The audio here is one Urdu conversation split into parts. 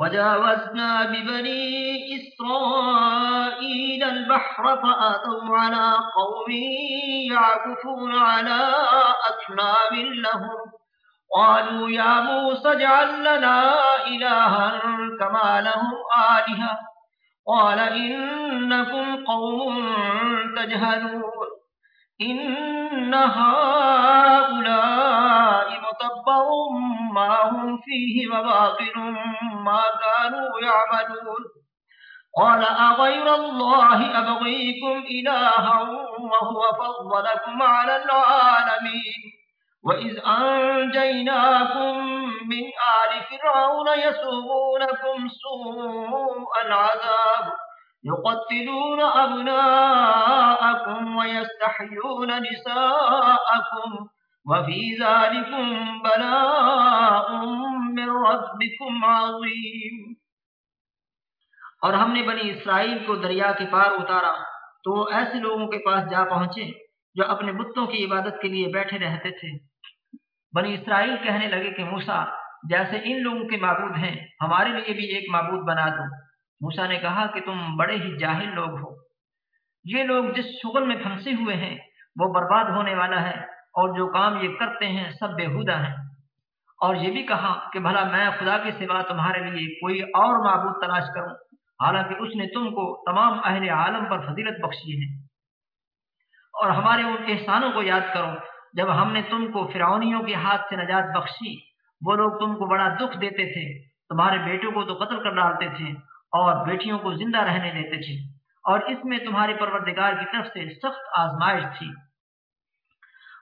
وجاوزنا ببني إسرائيل البحر فآتوا على قوم يعكفون على أسنام لهم. قالوا يا موسى اجعل لنا إلها كما لهم آلهة. قال إنكم قوم تجهلون. إن هؤلاء متبر ما هم فيه وباطل ما كانوا يعملون قال أغير الله أبغيكم إلها وهو فضلكم على العالمين وإذ أنجيناكم من آل فرعون يسومونكم سوء العذاب يقتلون أبناءكم ويستحيون نساءكم وفي ذلكم بلاء من ربكم عظيم۔ اور ہم نے بنی اسرائیل کو دریا کے پار اتارا تو وہ ایسے لوگوں کے پاس جا پہنچے جو اپنے بتوں کی عبادت کے لیے بیٹھے رہتے تھے۔ بنی اسرائیل کہنے لگے کہ موسا جیسے ان لوگوں کے معبود ہیں، ہمارے لیے بھی ایک معبود بنا دو۔ موسا نے کہا کہ تم بڑے ہی جاہل لوگ ہو۔ یہ لوگ جس شغل میں پھنسے ہوئے ہیں، وہ برباد ہونے والا ہے۔ اور جو کام یہ کرتے ہیں سب بےحدہ ہیں۔ اور یہ بھی کہا کہ بھلا میں خدا کے سوا تمہارے لیے کوئی اور معبود تلاش کروں، حالانکہ اس نے تم کو تمام اہل عالم پر فضیلت بخشی ہے۔ اور ہمارے ان احسانوں کو یاد کرو، جب ہم نے تم کو فرعونیوں کے ہاتھ سے نجات بخشی، وہ لوگ تم کو بڑا دکھ دیتے تھے، تمہارے بیٹوں کو تو قتل کر ڈالتے تھے اور بیٹیوں کو زندہ رہنے دیتے تھے۔ اور اس میں تمہارے پروردگار کی طرف سے سخت آزمائش تھی۔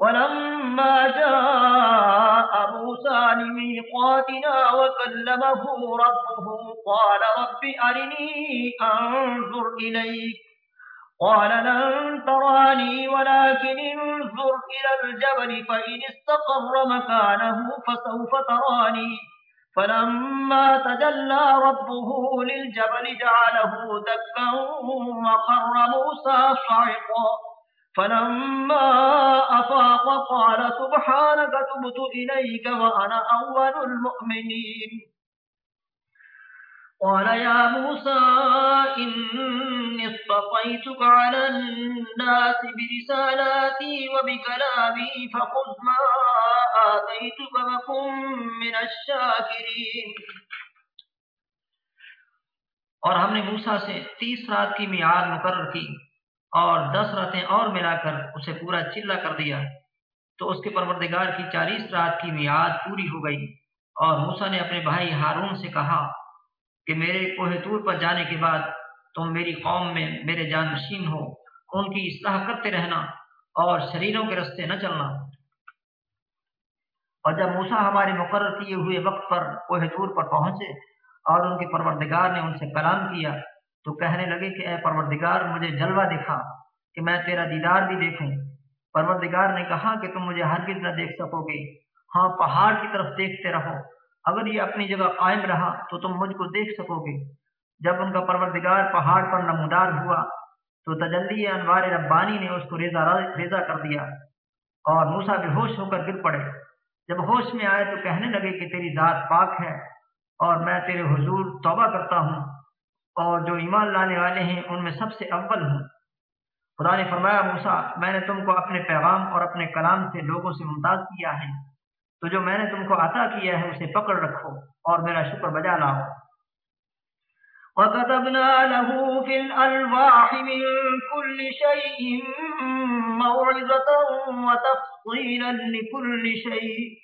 ولما جاء موسى لميقاتنا وكلمه ربه قال رب أرني أنظر إليك. قال لن تراني ولكن انظر إلى الجبل فإن استقر مكانه فسوف تراني. فلما تجلى ربه للجبل جعله دكا وقر موسى صعقا. فلما أفاق قال سبحانك تبت إليك وأنا أول المؤمنين. قال يا موسى إني اصطفيتك على الناس برسالاتي وبكلامي فخذ ما آتيتك وكن من الشاكرين. اور ہم نے موسیٰ سے تیس رات کی میعاد مقرر کی۔ اور دس راتیں اور ملا کر اسے پورا چلا کر دیا۔ تو اس کے پروردگار کی چالیس رات کی میعاد پوری ہو گئی اور موسا نے اپنے بھائی ہارون سے کہا کہ میرے کوہ طور پر جانے کے بعد تم میری قوم میں میرے جان نشین ہو، ان کی اصلاح کرتے رہنا اور شریروں کے رستے نہ چلنا۔ اور جب موسا ہمارے مقرر کیے ہوئے وقت پر کوہ طور پر پہنچے اور ان کے پروردگار نے ان سے کلام کیا تو کہنے لگے کہ اے پروردگار، مجھے جلوہ دکھا کہ میں تیرا دیدار بھی دیکھوں۔ پروردگار نے کہا کہ تم مجھے ہرگز نہ دیکھ سکو گے۔ ہاں پہاڑ کی طرف دیکھتے رہو۔ اگر یہ اپنی جگہ قائم رہا تو تم مجھ کو دیکھ سکو گے۔ جب ان کا پروردگار پہاڑ پر نمودار ہوا تو تجلی انوار ربانی نے اس کو ریزا ریزا کر دیا اور موسا بے ہوش ہو کر گر پڑے۔ جب ہوش میں آئے تو کہنے لگے کہ تیری ذات پاک ہے اور میں تیرے حضور توبہ کرتا ہوں۔ اور جو ایمان لانے والے ہیں، ان میں سب سے اول ہوں۔ خدا نے فرمایا موسا میں نے تم کو اپنے پیغام اور اپنے کلام سے لوگوں سے ممتاز کیا ہے۔ تو جو میں نے تم کو عطا کیا ہے، اسے پکڑ رکھو اور میرا شکر بجا لاؤ۔ وكتبنا له في الألواح من كل شيء موعظة وتفصيلا لكل شيء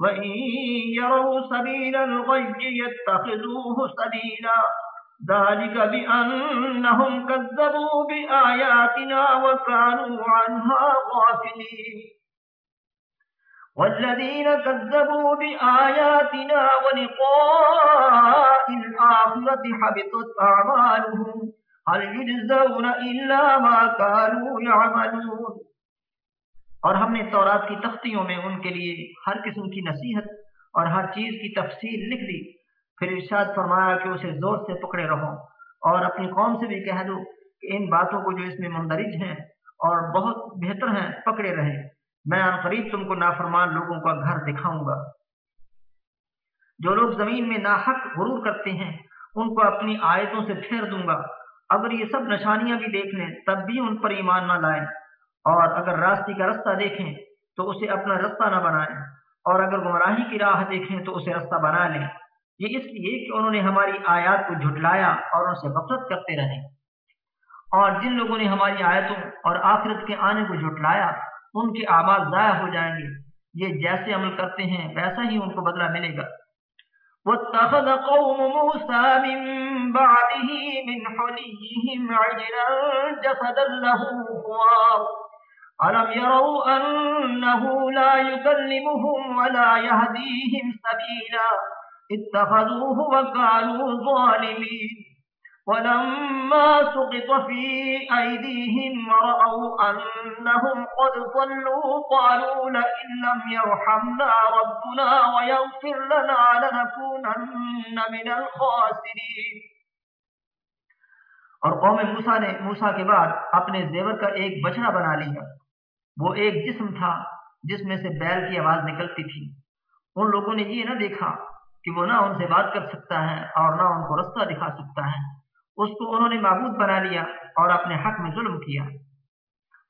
وإن يروا سبيل الغي يتخذوه سبيلا ذلك بأنهم كذبوا بآياتنا وكانوا عنها غافلين والذين كذبوا بآياتنا ولقاء الآخرة حبطت أعمالهم هل يجزون إلا ما كانوا يعملون اور ہم نے تورات کی تختیوں میں ان کے لیے ہر قسم کی نصیحت اور ہر چیز کی تفصیل لکھ دی۔ پھر ارشاد فرمایا کہ اسے زور سے پکڑے رہو اور اپنی قوم سے بھی کہہ دو کہ ان باتوں کو جو اس میں مندرج ہیں اور بہت بہتر ہیں، پکڑے رہیں۔ میں ان قریب تم کو نافرمان لوگوں کا گھر دکھاؤں گا۔ جو لوگ زمین میں ناحق غرور کرتے ہیں، ان کو اپنی آیتوں سے پھیر دوں گا۔ اگر یہ سب نشانیاں بھی دیکھ لیں، تب بھی ان پر ایمان نہ لائیں۔ اور اگر راستے کا رستہ دیکھیں تو اسے اپنا رستہ نہ بنائیں اور اگر گمراہی کی راہ دیکھیں تو اسے رستہ بنا لیں۔ یہ اس لیے کہ انہوں نے ہماری آیات کو جھٹلایا اور ان سے غفلت کرتے رہے۔ اور جن لوگوں نے ہماری آیتوں اور آخرت کے آنے کو جھٹلایا، ان کے آواز ضائع ہو جائیں گے۔ یہ جیسے عمل کرتے ہیں، ویسا ہی ان کو بدلہ ملے گا۔ واتخذ قوم موسى من بعده من حليهم عجلا جسدا له خوار ألم يروا أنه لا يكلمهم ولا يهديهم سبيلا اتخذوه وكانوا ظالمين ولما سقط في أيديهم ورأوا أنهم قد صلوا قالوا لئن لم يرحمنا ربنا ويغفر لنا لنكونن من الخاسرين اور قوم موسا نے موسا کے بعد اپنے زیور کا ایک بچڑا بنا لیا۔ وہ ایک جسم تھا جس میں سے بیل کی آواز نکلتی تھی۔ ان لوگوں نے یہ نہ دیکھا کہ وہ نہ ان سے بات کر سکتا ہے اور نہ ان کو رستہ دکھا سکتا ہے۔ اس کو انہوں نے معبود بنا لیا اور اپنے حق میں ظلم کیا۔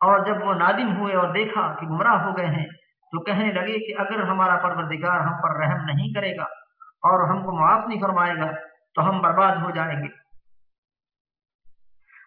اور جب وہ نادم ہوئے اور دیکھا کہ گمراہ ہو گئے ہیں، تو کہنے لگے کہ اگر ہمارا پروردگار ہم پر رحم نہیں کرے گا اور ہم کو معاف نہیں فرمائے گا، تو ہم برباد ہو جائیں گے۔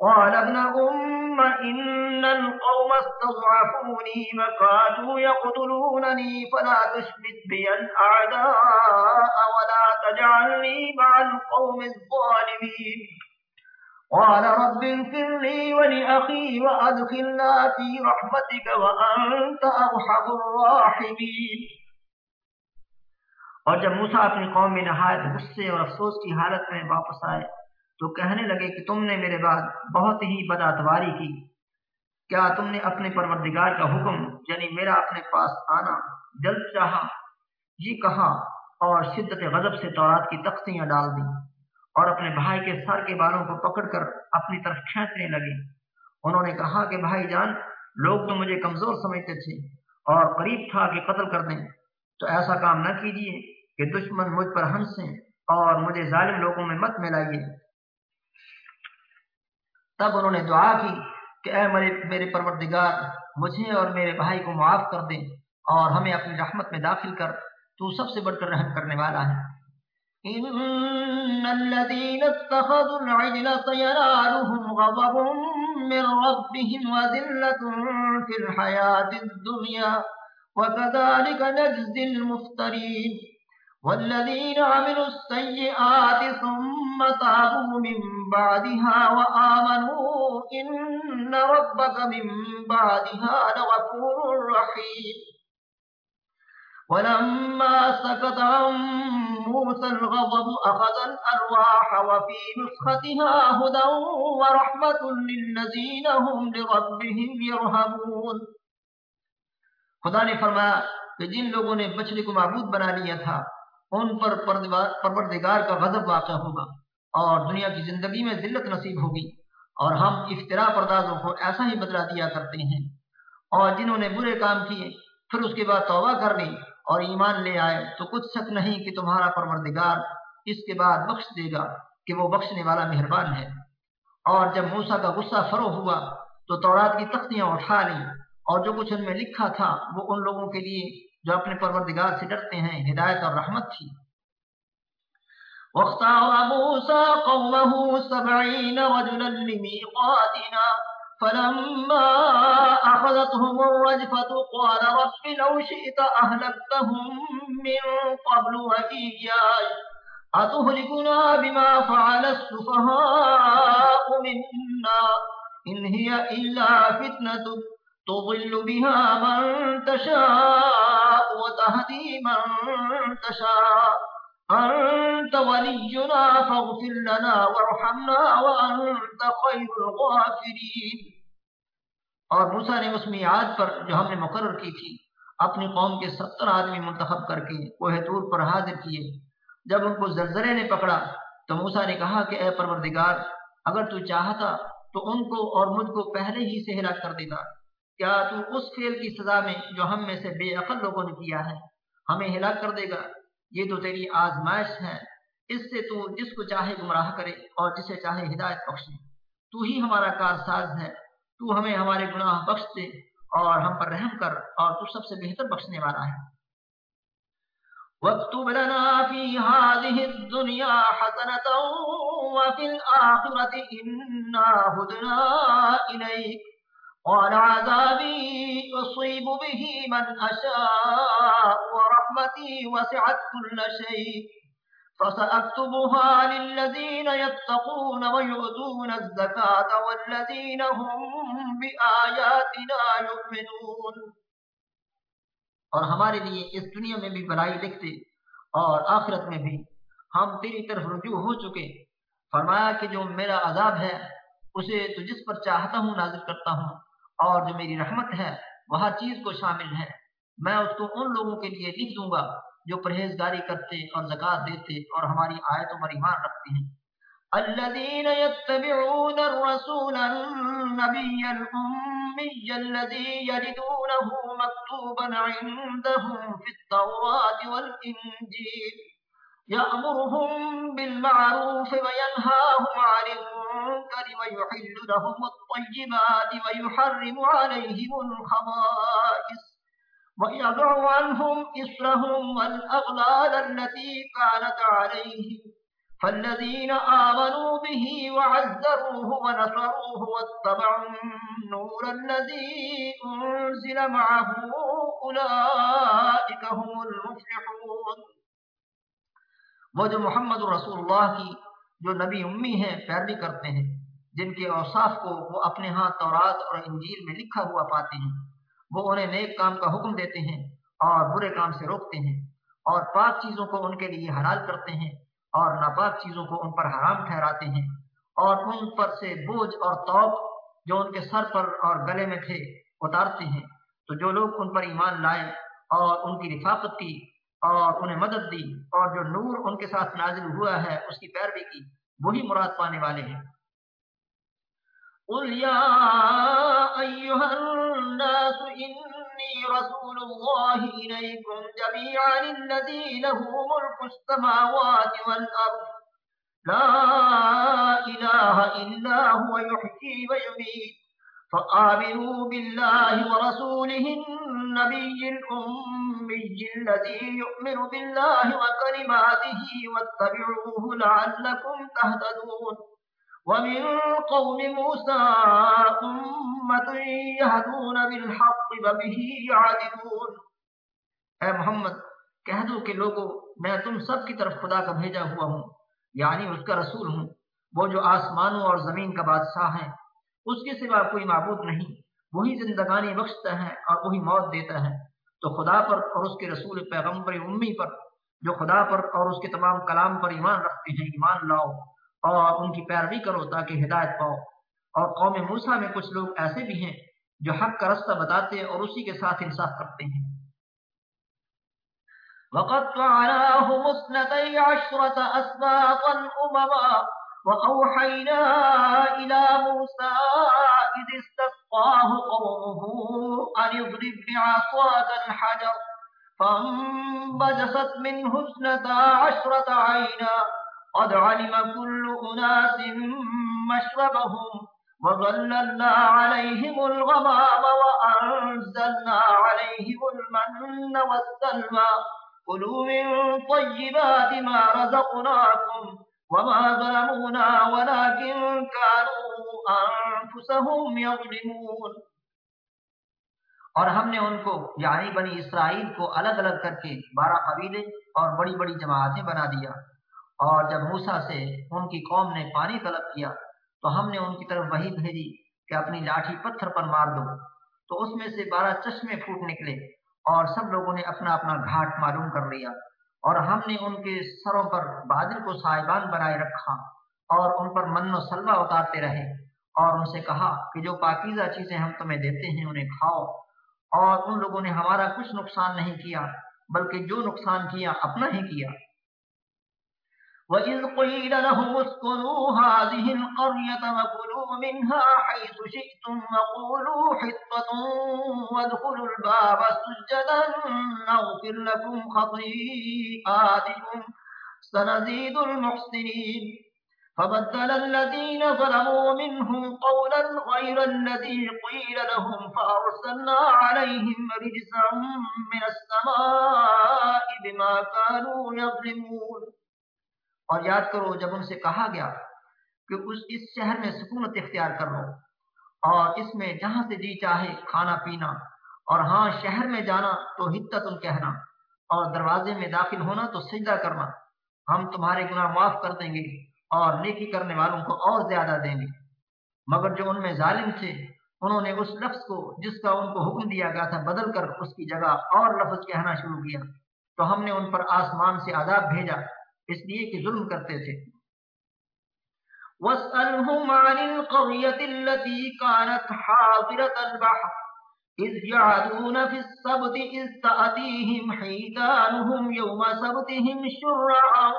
قال ابن أم إن القوم استضعفوني وكادوا يقتلونني فلا تشبت بي الأعداء ولا تجعلني مع القوم الظالمين. قال رب انفر لي ولأخي وأدخلنا في رحمتك وأنت أرحم الراحمين. اور جب موسا اپنی قوم میں نہایت غصے اور افسوس کی حالت میں واپس آئے تو کہنے لگے کہ تم نے میرے بعد بہت ہی بداتواری کی۔ کیا تم نے اپنے پروردگار کا حکم یعنی میرا اپنے پاس آنا جلد چاہا؟ یہ کہا اور شدت غضب سے تورات کی تختیاں ڈال دی اور اپنے بھائی کے سر کے بالوں کو پکڑ کر اپنی طرف کھینچنے لگے۔ انہوں نے کہا کہ بھائی جان، لوگ تو مجھے کمزور سمجھتے تھے اور قریب تھا کہ قتل کر دیں۔ تو ایسا کام نہ کیجیے کہ دشمن مجھ پر ہنسیں اور مجھے ظالم لوگوں میں مت ملائیے۔ تب انہوں نے دعا کی کہ اے میرے میرے پروردگار، مجھے اور میرے بھائی کو معاف کر دیں اور ہمیں اپنی رحمت میں داخل کر۔ تو سب سے بڑھ کر رحم کرنے والا ہے۔ ان الذين اتخذوا العجل سينالهم غضب من ربهم وذلة في الحياة الدنيا، وكذلك نجزي المفترين. والذين عملوا السيئات ثم تابوا من بعدها وآمنوا إن ربك من بعدها لغفور رحيم. ولما سكت عن موسى الغضب أخذ الأرواح وفي نسختها هدى ورحمة للذين هم لربهم يرهبون. خدا نے فرمایا کہ جن لوگوں نے بچڑے کو معبود بنا لیا تھا ان پر پروردگار کا غضب واقع ہوگا اور دنیا کی زندگی میں ذلت نصیب ہوگی اور ہم افطرا پردازوں کو ایسا ہی بدلا دیا کرتے ہیں۔ اور جنہوں نے برے کام کیے، پھر اس کے بعد توبہ کر لی اور ایمان لے آئے تو کچھ شک نہیں کہ تمہارا پروردگار اس کے بعد بخش دے گا کہ وہ بخشنے والا مہربان ہے۔ اور جب موسا کا غصہ فرو ہوا تو تورات کی تختیاں اٹھا لی اور جو کچھ ان میں لکھا تھا وہ ان لوگوں کے لیے جو اپنے پروردگار سے ڈرتے ہیں، ہدایت اور رحمت تھی واختار موسى قومه سبعين رجلا لميقاتنا فلما أخذتهم الرجفة قال رب لو شئت أهلكتهم من قبل وإياي، أتهلكنا بما فعل السفهاء منا؟ إن هي إلا فتنة تضل بها من تشاء وتهدي من تشاء. أنت ولينا فاغفر لنا وارحمنا وأنت خير الغافرين. اور موسیٰ نے اس میعاد پر جو ہم نے مقرر کی تھی، اپنی قوم کے ستر آدمی منتخب کر کے کوہ طور پر حاضر کیے۔ جب ان کو زلزلے نے پکڑا، تو موسیٰ نے کہا کہ اے پروردگار، اگر تو چاہتا تو ان کو اور مجھ کو پہلے ہی سے ہلاک کر دیتا۔ کیا تو اس فیل کی سزا میں جو ہم میں سے بے عقل لوگوں نے کیا ہے؟ ہمیں ہلاک کر دے گا۔ یہ تو تیری آزمائش ہے۔ اس سے تو جس کو چاہے گمراہ کرے اور جسے چاہے ہدایت بخشے۔ تو ہی ہمارا کار ساز ہے۔ تو ہمیں ہمارے گناہ بخش دے اور ہم پر رحم کر اور تو سب سے بہتر بخشنے والا ہے۔ واكتب لنا في هذه الدنيا حسنة وفي الآخرة إنا هدنا إليك قال عذابي أصيب به من أشاء ورحمتي وسعت كل شيء فسأكتبها للذين يتقون ويؤتون الزكاة والذين هم بآياتنا يؤمنون اور ہمارے لیے اس دنیا میں بھی بلائی لکھتے اور آخرت میں بھی ہم تیری طرف رجوع ہو چکے۔ فرمایا کہ جو میرا عذاب ہے، اسے تو جس پر چاہتا ہوں نازل کرتا ہوں۔ اور جو میری رحمت ہے وہ ہر چیز کو شامل ہے۔ میں اس کو ان لوگوں کے لیے لکھ دوں گا جو پرہیزگاری کرتے اور زکات دیتے اور ہماری آیتوں پر ایمان رکھتے ہیں۔ الذين يتبعون الرسول النبي الأمي الذي يجدونه مكتوبا عندهم في التوراة والإنجيل يأمرهم بالمعروف وينهاهم عن المنكر ويحل لهم الطيبات ويحرم عليهم الخبائث ويضع عنهم إسرهم والأغلال التي كانت عليهم فالذين آمنوا به وعزروه ونصروه واتبعوا النور الذي أنزل معه أولئك هم المفلحون وہ جو محمد رسول اللہ کی جو نبی امی ہیں، پیروی کرتے ہیں، جن کے اوصاف کو وہ اپنے ہاں تورات اور انجیل میں لکھا ہوا پاتے ہیں۔ وہ انہیں نیک کام کا حکم دیتے ہیں اور برے کام سے روکتے ہیں۔ اور پاک چیزوں کو ان کے لیے حلال کرتے ہیں اور ناپاک چیزوں کو ان پر حرام ٹھہراتے ہیں۔ اور ان پر سے بوجھ اور توق جو ان کے سر پر اور گلے میں تھے، اتارتے ہیں۔ تو جو لوگ ان پر ایمان لائے اور ان کی رفاقت کی اور انہیں مدد دی اور جو نور ان کے ساتھ نازل ہوا ہے، اس کی پیروی کی، وہی مراد پانے والے ہیں۔ قل يا أيها الناس إني رسول الله إليكم جميعا الذي له ملك السماوات والأرض لا إله إلا هو يحكي ويميت فآمنوا بالله ورسوله النبي الأمي الذي يؤمن بالله وكلماته واتبعوه لعلكم تهتدون. ومن قوم موسى أمة يهدون بالحق وبه يعدلون. اے محمد، کہہ دو کہ لوگو، میں تم سب کی طرف خدا کا بھیجا ہوا ہوں یعنی اس کا رسول ہوں، وہ جو آسمانوں اور زمین کا بادشاہ ہے اس کے سوا کوئی معبود نہیں۔ وہی زندگانی بخشتا ہے اور وہی موت دیتا ہے۔ تو خدا پر اور اس کے رسول پیغمبر امی پر، جو خدا پر اور اس کے تمام کلام پر ایمان رکھتے ہیں، ایمان لاؤ اور ان کی پیروی کرو تاکہ ہدایت پاؤ۔ اور قوم موسا میں کچھ لوگ ایسے بھی ہیں جو حق کا رستہ بتاتے اور اسی کے ساتھ انصاف کرتے ہیں۔ وقطعناهم اثنتي عشرة أسباطا أمما وأوحينا إلى موسى إذ استسقاه قومه أن اضرب بعصاك الحجر فانبجست منه اثنتا عشرة عينا قد علم كل أناس مشربهم وظللنا عليهم الغمام وأنزلنا عليهم المن والسلمى كلوا من طيبات ما رزقناكم وما ظلمونا ولكن كانوا أنفسهم يظلمون۔ اور ہم نے ان کو یعنی بنی اسرائیل کو الگ الگ کر کے بارہ قبیلے اور بڑی بڑی جماعتیں بنا دیا۔ اور جب موسا سے ان کی قوم نے پانی طلب کیا، تو ہم نے ان کی طرف وہی بھیجی کہ اپنی لاٹھی پتھر پر مار دو۔ تو اس میں سے بارہ چشمے پھوٹ نکلے اور سب لوگوں نے اپنا اپنا گھاٹ معلوم کر لیا۔ اور ہم نے ان کے سروں پر بادل کو صاحبان بنائے رکھا اور ان پر من و سلوا اتارتے رہے اور ان سے کہا کہ جو پاکیزہ چیزیں ہم تمہیں دیتے ہیں انہیں کھاؤ اور ان لوگوں نے ہمارا کچھ نقصان نہیں کیا بلکہ جو نقصان کیا اپنا ہی کیا۔ وَإِذْ قِيلَ لَهُمُ اسْكُنُوا هَٰذِهِ الْقَرْيَةَ وَكُلُوا مِنْهَا حَيْثُ شِئْتُمْ وَقُولُوا حِطَّةٌ وَادْخُلُوا الْبَابَ سُجَّدًا نَّغْفِرْ لَكُمْ خَطِيئَاتِكُمْ سَنَزِيدُ الْمُحْسِنِينَ فبدل الذين ظلموا منهم قولا غير الذي قيل لهم فأرسلنا عليهم رجسا من السماء بما كانوا يظلمون اور یاد کرو جب ان سے کہا گیا کہ اس اس شہر میں سکونت اختیار کر لو اور اس میں جہاں سے جی چاہے کھانا پینا اور ہاں شہر میں جانا تو حدت کہنا اور دروازے میں داخل ہونا تو سجدہ کرنا ہم تمہارے گناہ معاف کر دیں گے اور نیکی کرنے والوں کو اور زیادہ دیں گے۔ مگر جو ان میں ظالم تھے، انہوں نے اس لفظ کو جس کا ان کو حکم دیا گیا تھا بدل کر اس کی جگہ اور لفظ کہنا شروع کیا۔ تو ہم نے ان پر آسمان سے عذاب بھیجا اس لیے کہ ظلم کرتے تھے۔ وَاسْأَلْهُمْ عَنِ الْقَرْيَةِ الَّتِي كَانَتْ حَاضِرَةَ الْبَحْرِ إذ يعدون في السبت إذ تأتيهم حيتانهم يوم سبتهم شرعا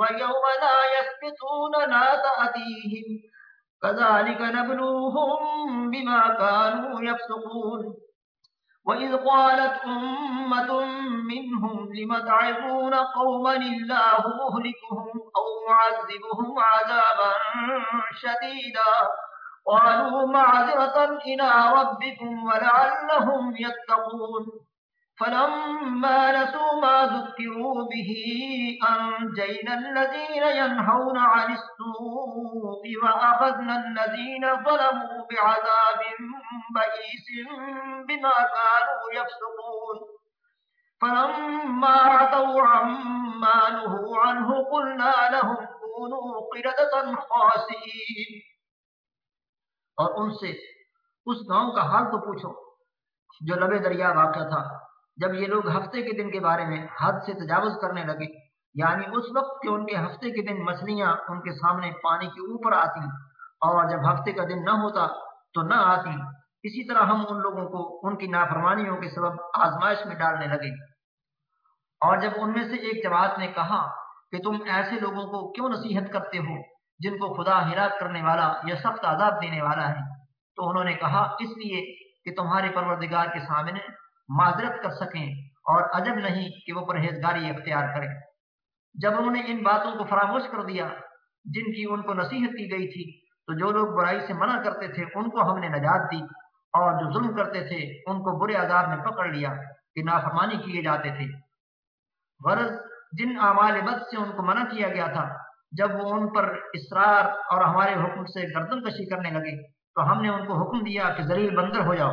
ويوم لا يسبتون لا تأتيهم كذلك نبلوهم بما كانوا يفسقون وَإِذْ قَالَتْ أُمَّةٌ مِّنْهُمْ لِمَ تَعِظُونَ قَوْمًا الله مُهْلِكُهُمْ أَوْ مُعَذِّبُهُمْ عَذَابًا شَدِيدًا قَالُوا مَعْذِرَةً إِلَىٰ رَبِّكُمْ وَلَعَلَّهُمْ يَتَّقُونَ فلما نسوا ما ذكروا به، أنجينا الذين ينهون عن السوء وأخذنا الذين ظلموا بعذاب بئيس بما كانوا يفسقون. فلما عتوا عما نهوا عنه قلنا لهم كونوا قردة خاسئين. اور ان سے، اس گاؤں کا حال تو پوچھو، جو لبے دریا واقع تھا جب یہ لوگ ہفتے کے دن کے بارے میں حد سے تجاوز کرنے لگے یعنی اس وقت کہ ان کے ہفتے کے دن مچھلیاں ان کے سامنے پانی کے اوپر آتی اور جب ہفتے کا دن نہ ہوتا تو نہ آتی۔ اسی طرح ہم ان لوگوں کو ان کی نافرمانیوں کے سبب آزمائش میں ڈالنے لگے۔ اور جب ان میں سے ایک جماعت نے کہا کہ تم ایسے لوگوں کو کیوں نصیحت کرتے ہو جن کو خدا ہلاک کرنے والا یا سخت عذاب دینے والا ہے؟ تو انہوں نے کہا، اس لیے کہ تمہارے پروردگار کے سامنے معذرت کر سکیں اور عجب نہیں کہ وہ پرہیزگاری اختیار کریں۔ جب انہوں نے ان باتوں کو فراموش کر دیا، جن کی ان کو نصیحت کی گئی تھی، تو جو لوگ برائی سے منع کرتے تھے، ان کو ہم نے نجات دی اور جو ظلم کرتے تھے، ان کو برے عذاب میں پکڑ لیا کہ نافرمانی کیے جاتے تھے۔ غرض جن اعمال بد سے ان کو منع کیا گیا تھا، جب وہ ان پر اسرار اور ہمارے حکم سے گردن کشی کرنے لگے، تو ہم نے ان کو حکم دیا کہ ذلیل بندر ہو جاؤ۔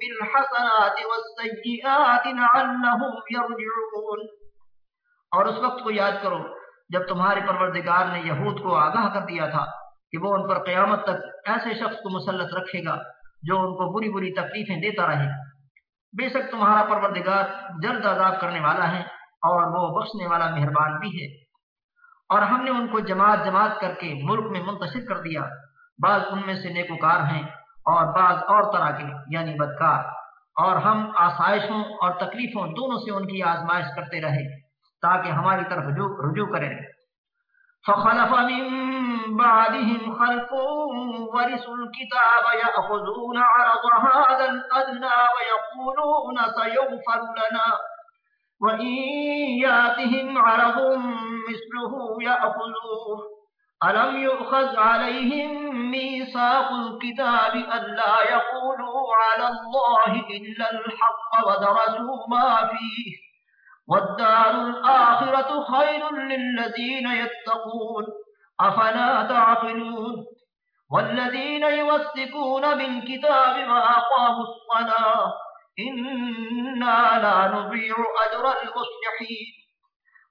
بالحسنات والسيئات لعلهم يرجعون اور اس وقت کو یاد کرو، جب تمہارے پروردگار نے یہود کو آگاہ کر دیا تھا کہ وہ ان پر قیامت تک ایسے شخص کو مسلط رکھے گا جو ان کو بری بری تکلیفیں دیتا رہے۔ بے شک تمہارا پروردگار جلد عذاب کرنے والا ہے اور وہ بخشنے والا مہربان بھی ہے۔ اور ہم نے ان کو جماعت جماعت کر کے ملک میں منتشر کر دیا۔ بعض ان میں سے نیکوکار ہیں۔ اور بعض اور طرح کے یعنی بدکار۔ اور ہم آسائشوں اور تکلیفوں دونوں سے ان کی آزمائش کرتے رہے تاکہ ہماری طرف رجوع, رجوع کریں۔ فخلف من بعدهم خلف ورثوا الكتاب يأخذون عرض هذا الأدنى ويقولون سيغفر لنا وإن ياتهم عرض مثله يأخذوه ألم يؤخذ عليهم ميثاق الكتاب ألا يقولوا على الله إلا الحق ودرسوا ما فيه والدار الآخرة خير للذين يتقون أفلا تعقلون والذين يوسكون بالكتاب وأقاموا الصلاة إنا لا نضيع أجر المصلحين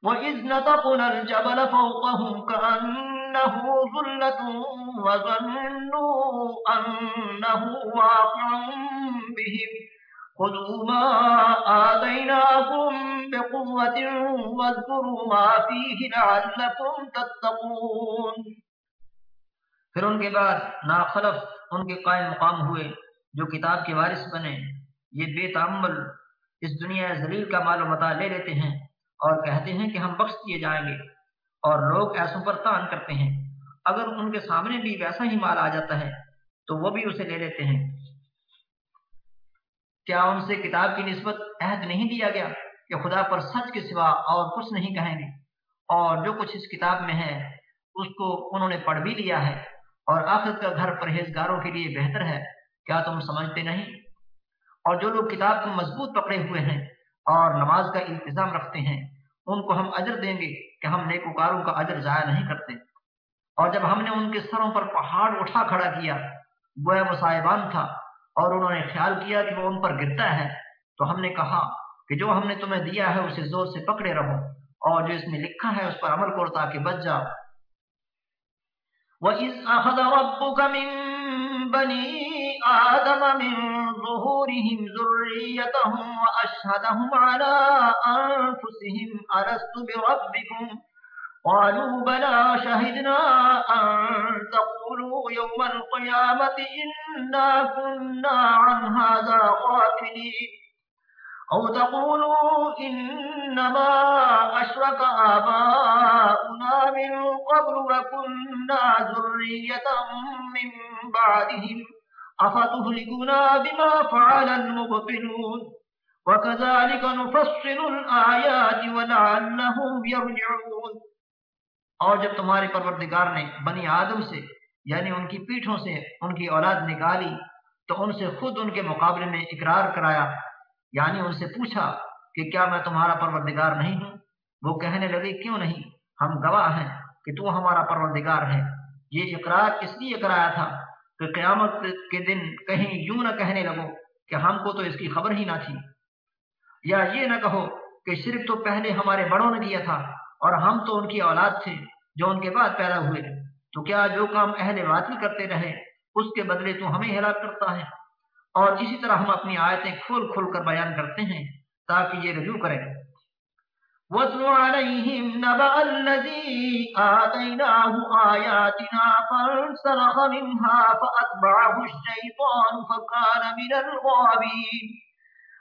وإذ نتقنا الجبل فوقهم كأن كأنه ظلة وظنوا أنه واقع بهم. خذوا ما آتيناكم بقوة واذكروا ما فيه لعلكم تتقون. پھر ان کے بعد ناخلف ان کے قائم مقام ہوئے جو کتاب کے وارث بنے. یہ بے تعمل اس دنیا ذلیل کا مال و متا لے لیتے ہیں اور کہتے ہیں کہ ہم بخش دیے جائیں گے. اور لوگ ایسوں پر تان کرتے ہیں۔ اگر ان کے سامنے بھی ویسا ہی مال آ جاتا ہے، تو وہ بھی اسے لے لیتے ہیں۔ کیا ان سے کتاب کی نسبت عہد نہیں دیا گیا کہ خدا پر سچ کے سوا اور کچھ نہیں کہیں گے؟ اور جو کچھ اس کتاب میں ہے، اس کو انہوں نے پڑھ بھی لیا ہے۔ اور آخرت کا گھر پرہیزگاروں کے لیے بہتر ہے۔ کیا تم سمجھتے نہیں؟ اور جو لوگ کتاب کو مضبوط پکڑے ہوئے ہیں اور نماز کا انتظام رکھتے ہیں ان کو ہم اجر دیں گے کہ ہم نیکوکاروں کا اجر ضائع نہیں کرتے۔ اور جب ہم نے ان کے سروں پر پہاڑ اٹھا کھڑا کیا گویا وہ صاحبان تھا اور انہوں نے خیال کیا کہ وہ ان پر گرتا ہے، تو ہم نے کہا کہ جو ہم نے تمہیں دیا ہے اسے زور سے پکڑے رہو اور جو اس میں لکھا ہے اس پر عمل کرو تاکہ بچ جاؤ۔ وَإِذْ أَخَذَ رَبُّكَ مِن بَنِي آدم من ظهورهم ذريتهم وأشهدهم على أنفسهم، ألست بربكم؟ قالوا بلى، شهدنا أن تقولوا يوم القيامة إنا كنا عن هذا غافلين. أو تقولوا إنما أشرك آباؤنا من قبل وكنا ذرية من بعدهم. افتهلكنا بما فعل المبطلون وكذلك نفصل الآيات ولعلهم يرجعون اور جب تمہارے پروردگار نے بنی آدم سے یعنی ان کی پیٹھوں سے ان کی اولاد نکالی، تو ان سے خود ان کے مقابلے میں اقرار کرایا یعنی ان سے پوچھا کہ کیا میں تمہارا پروردگار نہیں ہوں؟ وہ کہنے لگے، کیوں نہیں؟ ہم گواہ ہیں کہ تو ہمارا پروردگار ہے۔ یہ اقرار اس لیے کرایا تھا کہ قیامت کے دن کہیں یوں نہ کہنے لگو کہ ہم کو تو اس کی خبر ہی نہ تھی۔ یا یہ نہ کہو کہ شرک تو پہلے ہمارے بڑوں نے کیا تھا اور ہم تو ان کی اولاد تھے جو ان کے بعد پیدا ہوئے۔ تو کیا جو کام اہل باطل کرتے رہے، اس کے بدلے تو ہمیں ہلاک کرتا ہے۔ اور اسی طرح ہم اپنی آیتیں کھول کھول کر بیان کرتے ہیں تاکہ یہ رجوع کریں۔ واتل عليهم نبأ الذي آتيناه آياتنا فانسلخ منها فأتبعه الشيطان فكان من الغابين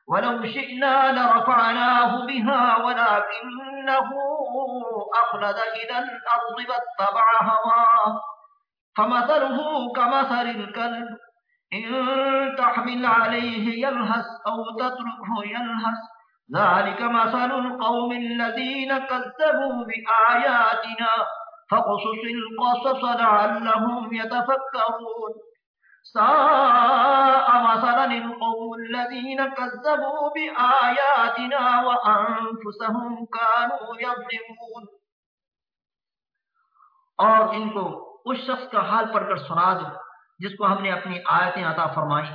ولو شئنا لرفعناه بها ولكنه أخلد إلى الأرض واتبع هواه. فمثله كمثل الكلب. إن تحمل عليه يلهس أو تتركه يلهس ذلك مثل القوم الذين كذبوا بآياتنا فقصص القصص لعلهم يتفكرون. ساء مثلا القوم الذين كذبوا بآياتنا وأنفسهم كانوا يظلمون. اور ان کو اس شخص کا حال پڑھ کر سنا دو جس کو ہم نے اپنی آیتیں عطا فرمائی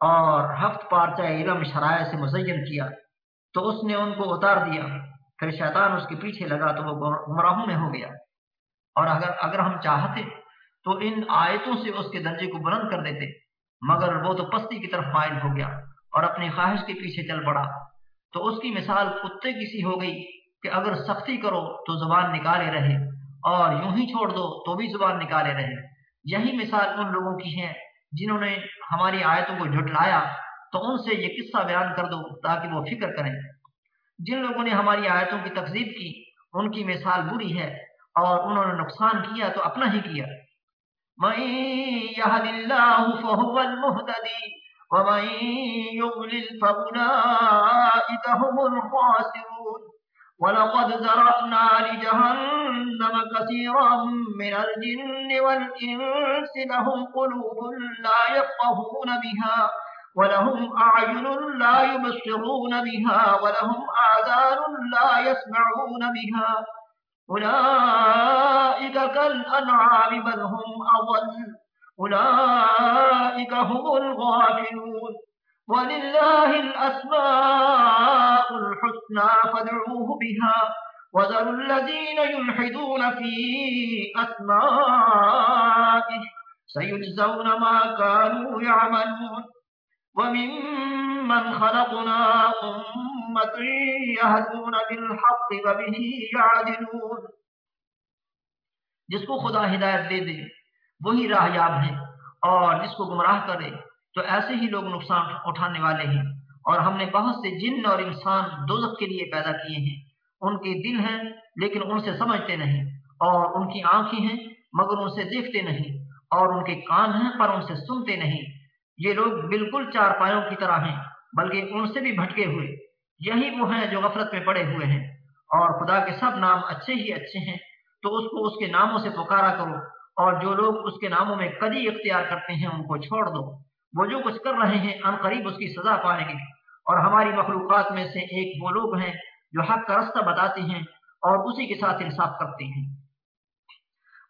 اور ہفت پارچہ علم شرائع سے مزین کیا تو اس نے ان کو اتار دیا۔ پھر شیطان اس کے پیچھے لگا تو وہ گمراہوں میں ہو گیا۔ اور اگر اگر ہم چاہتے تو ان آیتوں سے اس کے درجے کو بلند کر دیتے، مگر وہ تو پستی کی طرف مائل ہو گیا اور اپنی خواہش کے پیچھے چل پڑا۔ تو اس کی مثال کتے کی سی ہو گئی کہ اگر سختی کرو تو زبان نکالے رہے، اور یوں ہی چھوڑ دو تو بھی زبان نکالے رہے۔ یہی مثال ان لوگوں کی ہے جنہوں نے ہماری آیتوں کو جھٹلایا۔ تو ان سے یہ قصہ بیان کر دو تاکہ وہ فکر کریں۔ جن لوگوں نے ہماری آیتوں کی تقزیب کی، ان کی مثال بری ہے اور انہوں نے نقصان کیا تو اپنا ہی کیا۔ من يهد الله فهو المهتدي ومن يضلل فأولئك هم الخاسرون۔ ولقد زرعنا ولهم أعين لا يبصرون بها، ولهم آذان لا يسمعون بها. أولئك كالأنعام بل هم أضل. أولئك هم الغافلون. ولله الأسماء الحسنى فادعوه بها. وذروا الذين يلحدون في أسمائه. سيجزون ما كانوا يعملون. وممن خلقنا أمة يهدون بالحق وبه يعدلون۔ جس کو خدا ہدایت دے دے، وہی راہ یاب ہے اور جس کو گمراہ کرے، تو ایسے ہی لوگ نقصان اٹھانے والے ہیں۔ اور ہم نے بہت سے جن اور انسان دوزخ کے لیے پیدا کیے ہیں۔ ان کے دل ہیں، لیکن ان سے سمجھتے نہیں۔ اور ان کی آنکھیں ہیں، مگر ان سے دیکھتے نہیں۔ اور ان کے کان ہیں، پر ان سے سنتے نہیں۔ یہ لوگ بالکل چار پایوں کی طرح ہیں، بلکہ ان سے بھی بھٹکے ہوئے۔ یہی وہ ہیں جو غفلت میں پڑے ہوئے ہیں۔ اور خدا کے سب نام اچھے ہی اچھے ہیں۔ تو اس کو اس کے ناموں سے پکارا کرو، اور جو لوگ اس کے ناموں میں کدی اختیار کرتے ہیں، ان کو چھوڑ دو۔ وہ جو کچھ کر رہے ہیں، ان قریب اس کی سزا پائیں گے اور ہماری مخلوقات میں سے ایک وہ لوگ ہیں جو حق کا رستہ بتاتے ہیں اور اسی کے ساتھ انصاف کرتے ہیں۔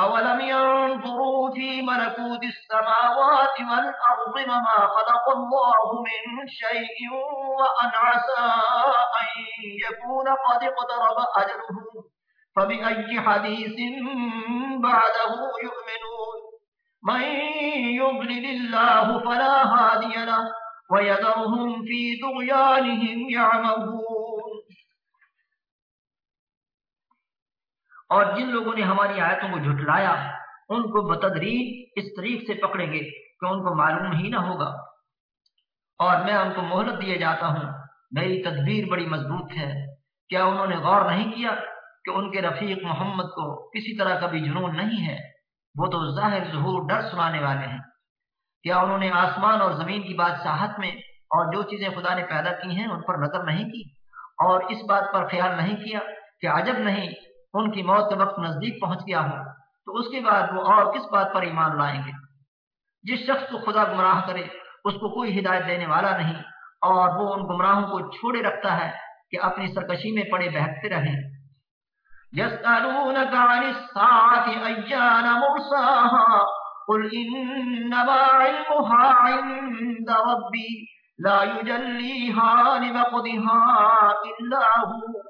أولم ينظروا في ملكوت السماوات والأرض وما خلق الله من شيء وأن عسى أن يكون قد اقترب أجلهم فبأي حديث بعده يؤمنون من يضلل الله فلا هادي له ويذرهم في طغيانهم يعمهون اور جن لوگوں نے ہماری آیتوں کو جھٹلایا، ان کو بتدریج اس طریق سے پکڑیں گے کہ ان کو معلوم ہی نہ ہوگا۔ اور میں ان کو مہلت دیے جاتا ہوں۔ میری تدبیر بڑی مضبوط ہے۔ کیا انہوں نے غور نہیں کیا کہ ان کے رفیق محمد کو کسی طرح کا بھی جنون نہیں ہے؟ وہ تو ظاہر ظہور ڈر سنانے والے ہیں۔ کیا انہوں نے آسمان اور زمین کی بادشاہت میں اور جو چیزیں خدا نے پیدا کی ہیں ان پر نظر نہیں کی؟ اور اس بات پر خیال نہیں کیا کہ عجب نہیں ان کی موت کا وقت نزدیک پہنچ گیا ہو تو اس کے بعد وہ اور کس بات پر ایمان لائیں گے؟ جس شخص کو خدا گمراہ کرے، اس کو کوئی ہدایت دینے والا نہیں، اور وہ ان گمراہوں کو چھوڑے رکھتا ہے کہ اپنی سرکشی میں پڑے بہتتے رہیں۔ يسألونك عن الساعة أيان مرساها قل إنما علمها عند ربي لا يجليها لبقضها إلا هو۔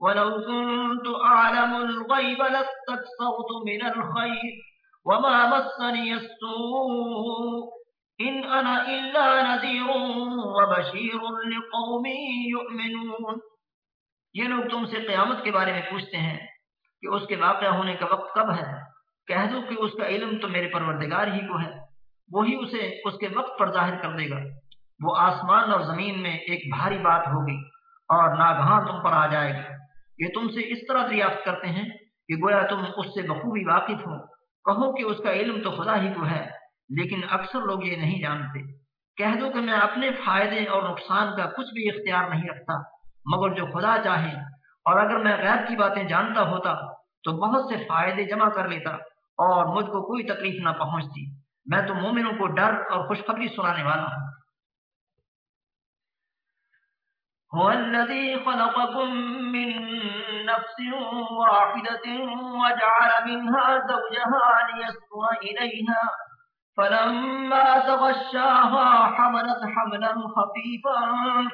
ولو كنت أعلم الغيب لاستكثرت من الخير وما مسني السوء إن أنا إلا نذير وبشير لقوم يؤمنون یہ لوگ تم سے قیامت کے بارے میں پوچھتے ہیں کہ اس کے واقع ہونے کا وقت کب ہے؟ کہہ دو کہ اس کا علم تو میرے پروردگار ہی کو ہے۔ وہی اسے اس کے وقت پر ظاہر کر دے گا۔ وہ آسمان اور زمین میں ایک بھاری بات ہوگی اور ناگہاں تم پر آ جائے گی۔ یہ تم سے اس طرح دریافت کرتے ہیں کہ گویا تم اس سے بخوبی واقف ہو۔ کہو کہ اس کا علم تو خدا ہی کو ہے، لیکن اکثر لوگ یہ نہیں جانتے۔ کہہ دو کہ میں اپنے فائدے اور نقصان کا کچھ بھی اختیار نہیں رکھتا، مگر جو خدا چاہے۔ اور اگر میں غیر کی باتیں جانتا ہوتا، تو بہت سے فائدے جمع کر لیتا اور مجھ کو کوئی تکلیف نہ پہنچتی۔ میں تو مومنوں کو ڈر اور خوشخبری سنانے والا ہوں۔ هو الذي خلقكم من نفس واحدة وجعل منها زوجها ليسكن إليها. فلما تغشاها حملت حملا خفيفا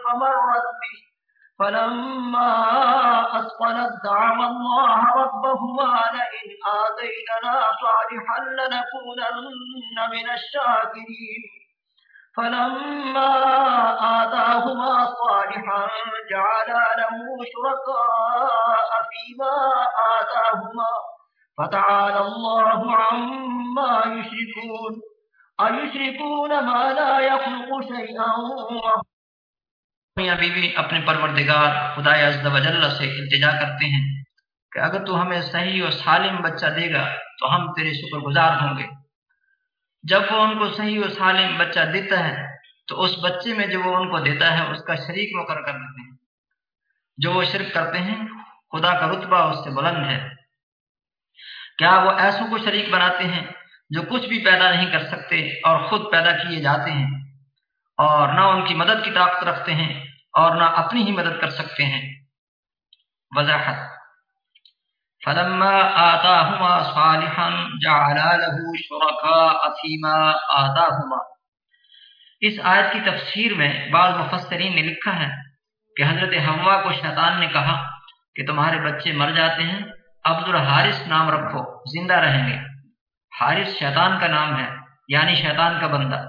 فمرت به. فلما أسقلت دعوا الله ربهما لئن آتيتنا صالحا لنكونن من الشاكرين. فلما آتاهما صالحا جعلا له شركاء فيما آتاهما فتعالى الله عما يشركون. أيشركون ما لا يخلق شيئا میاں بیوی اپنے پروردگار خدا عزد و جل سے التجا کرتے ہیں کہ اگر تو ہمیں صحیح و سالم بچہ دے گا تو ہم تیرے شکر گزار ہوں گے۔ جب وہ ان کو صحیح و سالم بچہ دیتا ہے، تو اس بچے میں جو وہ ان کو دیتا ہے، اس کا شریک مقرر کر دیتے ہیں۔ جو وہ شرک کرتے ہیں، خدا کا رتبہ اس سے بلند ہے۔ کیا وہ ایسوں کو شریک بناتے ہیں جو کچھ بھی پیدا نہیں کر سکتے اور خود پیدا کیے جاتے ہیں؟ اور نہ ان کی مدد کی طاقت رکھتے ہیں اور نہ اپنی ہی مدد کر سکتے ہیں۔ وضاحت۔ فلما آتاهما صالحا جعل له شركاء فيما آتاهما۔ اس آیت کی تفسیر میں بعض مفسرین نے لکھا ہے کہ حضرت حوا کو شیطان نے کہا کہ تمہارے بچے مر جاتے ہیں عبد الحارث نام رکھو، زندہ رہیں گے۔ حارث شیطان کا نام ہے یعنی شیطان کا بندہ۔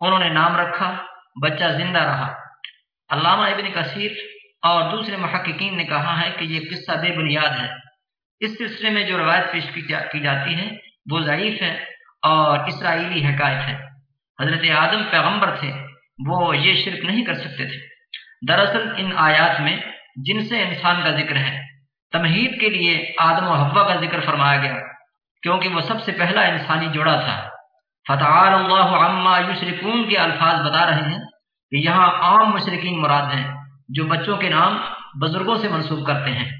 انہوں نے نام رکھا، بچہ زندہ رہا۔ علامہ ابن کثیر اور دوسرے محققین نے کہا ہے کہ یہ قصہ بے بنیاد ہے۔ اس سلسلے میں جو روایت پیش کی جاتی ہے، وہ ضعیف ہے اور اسرائیلی حکایت ہے۔ حضرت آدم پیغمبر تھے، وہ یہ شرک نہیں کر سکتے تھے۔ دراصل ان آیات میں جن سے انسان کا ذکر ہے، تمہید کے لیے آدم و حوا کا ذکر فرمایا گیا، کیونکہ وہ سب سے پہلا انسانی جوڑا تھا۔ فتح اللہ عما یشرکون کے الفاظ بتا رہے ہیں کہ یہاں عام مشرقین مراد ہیں، جو بچوں کے نام بزرگوں سے منسوخ کرتے ہیں۔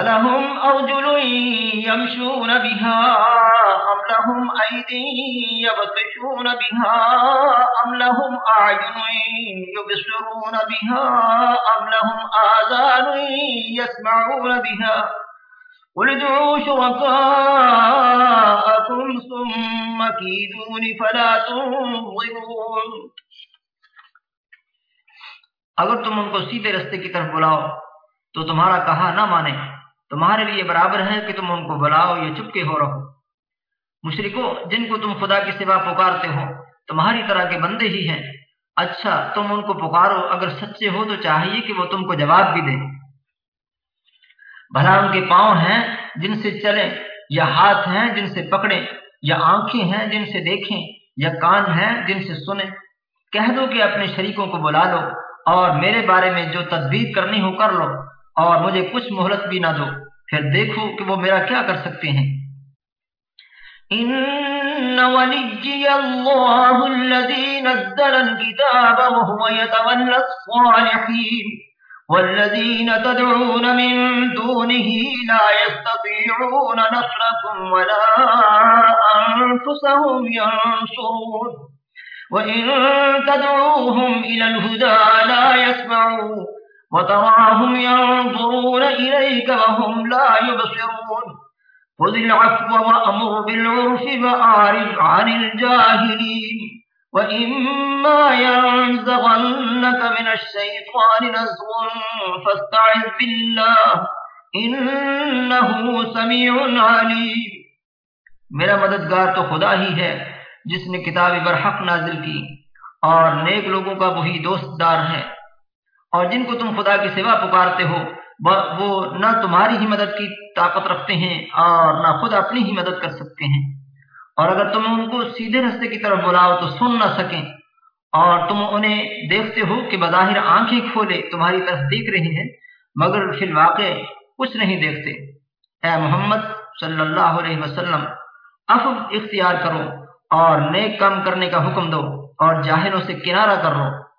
ألهم أرجل يمشون بها أم لهم أيدي يبطشون بها أم لهم أعين يبصرون بها أم لهم آذان يسمعون بها قل ادعوا شركاءكم ثم كيدون فلا تنظرون۔ اگر تم ان کو سیدھے رستے کی طرف بلاؤ تو تمہارا کہا نہ مانے۔ تمہارے لیے برابر ہے کہ تم ان کو بلاؤ یا چپکے ہو رہو۔ مشرکو جن کو تم خدا کی سوا پکارتے ہو، تمہاری طرح کے بندے ہی ہیں۔ اچھا تم ان کو پکارو، اگر سچے ہو تو چاہیے کہ وہ تم کو جواب بھی دیں۔ بھلا ان کے پاؤں ہیں جن سے چلیں، یا ہاتھ ہیں جن سے پکڑیں، یا آنکھیں ہیں جن سے دیکھیں، یا کان ہیں جن سے سنیں۔ کہہ دو کہ اپنے شریکوں کو بلا لو، اور میرے بارے میں جو تدبیر کرنی ہو کر لو۔ اور مجھے کچھ مہلت بھی نہ دو۔ پھر دیکھو کہ وہ میرا کیا کر سکتے ہیں۔ إن وليي الله الذي نزل الكتاب وهو يتولى الصالحين والذين تدعون من دونه لا يستطيعون نصركم ولا أنفسهم ينصرون وإن تدعوهم إلى الهدى لا يسمعون وتراهم ينظرون إليك وهم لا يبصرون. خذ العفو وأمر بالعرف وأعرض عن الجاهلين. وإما ينزغنك من الشيطان نزغ فاستعذ بالله. إنه سميع عليم. میرا مددگار تو خدا ہی ہے جس نے کتاب برحق نازل کی اور نیک لوگوں کا وہی دوست دار ہے. اور جن کو تم خدا کی سوا پکارتے ہو، وہ نہ تمہاری ہی مدد کی طاقت رکھتے ہیں اور نہ خود اپنی ہی مدد کر سکتے ہیں۔ اور اگر تم ان کو سیدھے رستے کی طرف بلاؤ تو سن نہ سکیں۔ اور تم انہیں دیکھتے ہو کہ بظاہر آنکھیں کھولے تمہاری طرف دیکھ رہی ہیں، مگر فی الواقع کچھ نہیں دیکھتے۔ اے محمد صلی اللہ علیہ وسلم، افو اختیار کرو اور نیک کام کرنے کا حکم دو اور جاہلوں سے کنارہ کر لو۔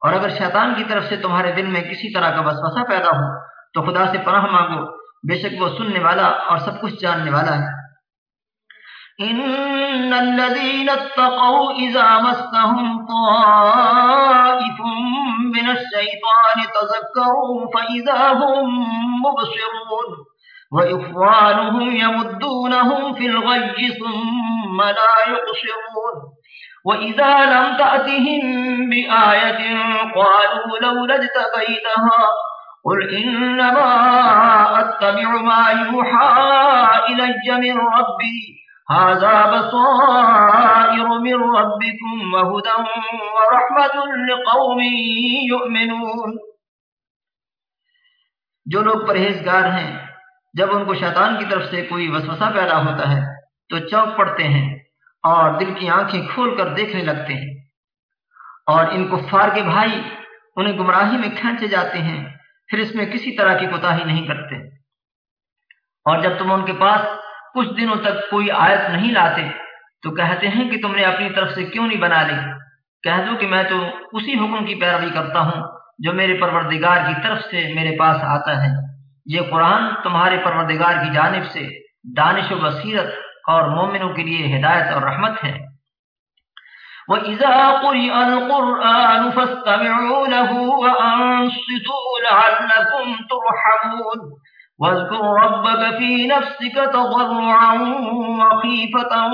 اور اگر شیطان کی طرف سے تمہارے دل میں کسی طرح کا وسوسہ پیدا ہو، تو خدا سے پناہ مانگو۔ بے شک وہ سننے والا اور سب کچھ جاننے والا ہے۔ ان الذين اتقوا اذا مسهم طائف من الشيطان تذكروا فاذا هم مبصرون واخوانهم يمدونهم في الغي ثم لا يقصرون واذا لم تاتهم بايه قالوا لولا اجتبيتها قل إنما أتبع ما يوحى إلي من ربي هذا بصائر من ربكم وهدى ورحمة لقوم يؤمنون۔ جو لوگ پرہیزگار ہیں، جب ان کو شیطان کی طرف سے کوئی وسوسہ پیدا ہوتا ہے، تو چوک پڑتے ہیں۔ اور دل کی آنکھیں کھول کر دیکھنے لگتے ہیں۔ اور ان کفار کے بھائی انہیں گمراہی میں کھینچے جاتے ہیں، پھر اس میں کسی طرح کی کوتا نہیں کرتے۔ اور جب تم ان کے پاس کچھ دنوں تک کوئی آیت نہیں لاتے، تو کہتے ہیں کہ تم نے اپنی طرف سے کیوں نہیں بنا لی؟ کہہ دو کہ میں تو اسی حکم کی پیروی کرتا ہوں جو میرے پروردگار کی طرف سے میرے پاس آتا ہے۔ یہ قرآن تمہارے پروردگار کی جانب سے دانش و بصیرت اور مومنوں کے لیے ہدایت اور رحمت ہے۔ وَإِذَا قُرِئَ الْقُرْآنُ فَاسْتَمِعُوا لَهُ وَأَنصِتُوا لَعَلَّكُمْ تُرْحَمُونَ۔ واذكر ربك في نفسك تضرعا وخيفة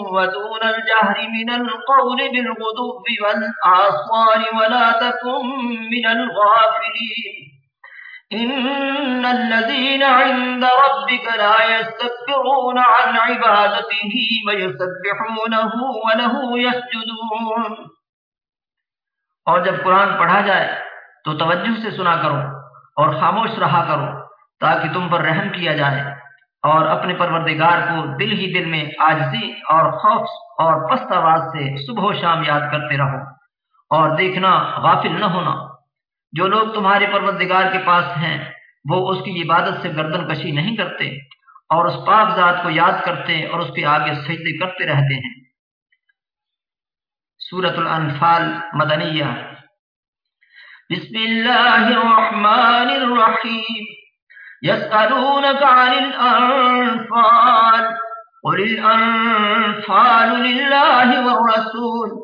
ودون الجهر من القول بالغدب والآصال ولا تكن من الغافلين۔ الذين عند ربك لا يستكبرون عن عبادته ويسبحونه وله يسجدون۔ اور جب قرآن پڑھا جائے تو توجہ سے سنا کرو اور خاموش رہا کرو تاکہ تم پر رحم کیا جائے اور اپنے پروردگار کو دل ہی دل میں آجزی اور خوف اور پست آواز سے صبح و شام یاد کرتے رہو اور دیکھنا غافل نہ ہونا۔ جو لوگ تمہارے پروردگار کے پاس ہیں، وہ اس کی عبادت سے گردن کشی نہیں کرتے اور اس پاک ذات کو یاد کرتے اور اس کے آگے سجدے کرتے رہتے ہیں۔ سورت الانفال مدنیہ۔ بسم اللہ الرحمن الرحیم۔ يسألونك عن الأنفال قل الأنفال لله والرسول۔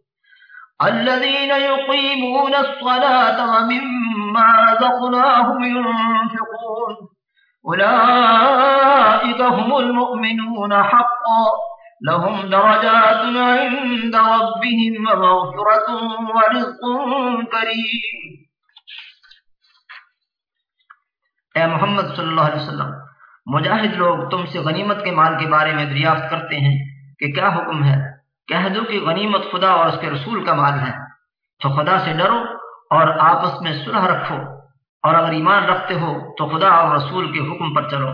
الذين يقيمون الصلاة ومما رزقناهم ينفقون. أولئك هم المؤمنون حقا. لهم درجات عند ربهم ومغفرة ورزق كريم. اے محمد صلی اللہ علیہ وسلم، مجاہد لوگ تم سے غنیمت کے مال کے بارے میں دریافت کرتے ہیں کہ کیا حکم ہے؟ کہہ دو کہ غنیمت خدا اور اس کے رسول کا مال ہے۔ تو خدا سے ڈرو اور آپس میں صلح رکھو اور اگر ایمان رکھتے ہو تو خدا اور رسول کے حکم پر چلو۔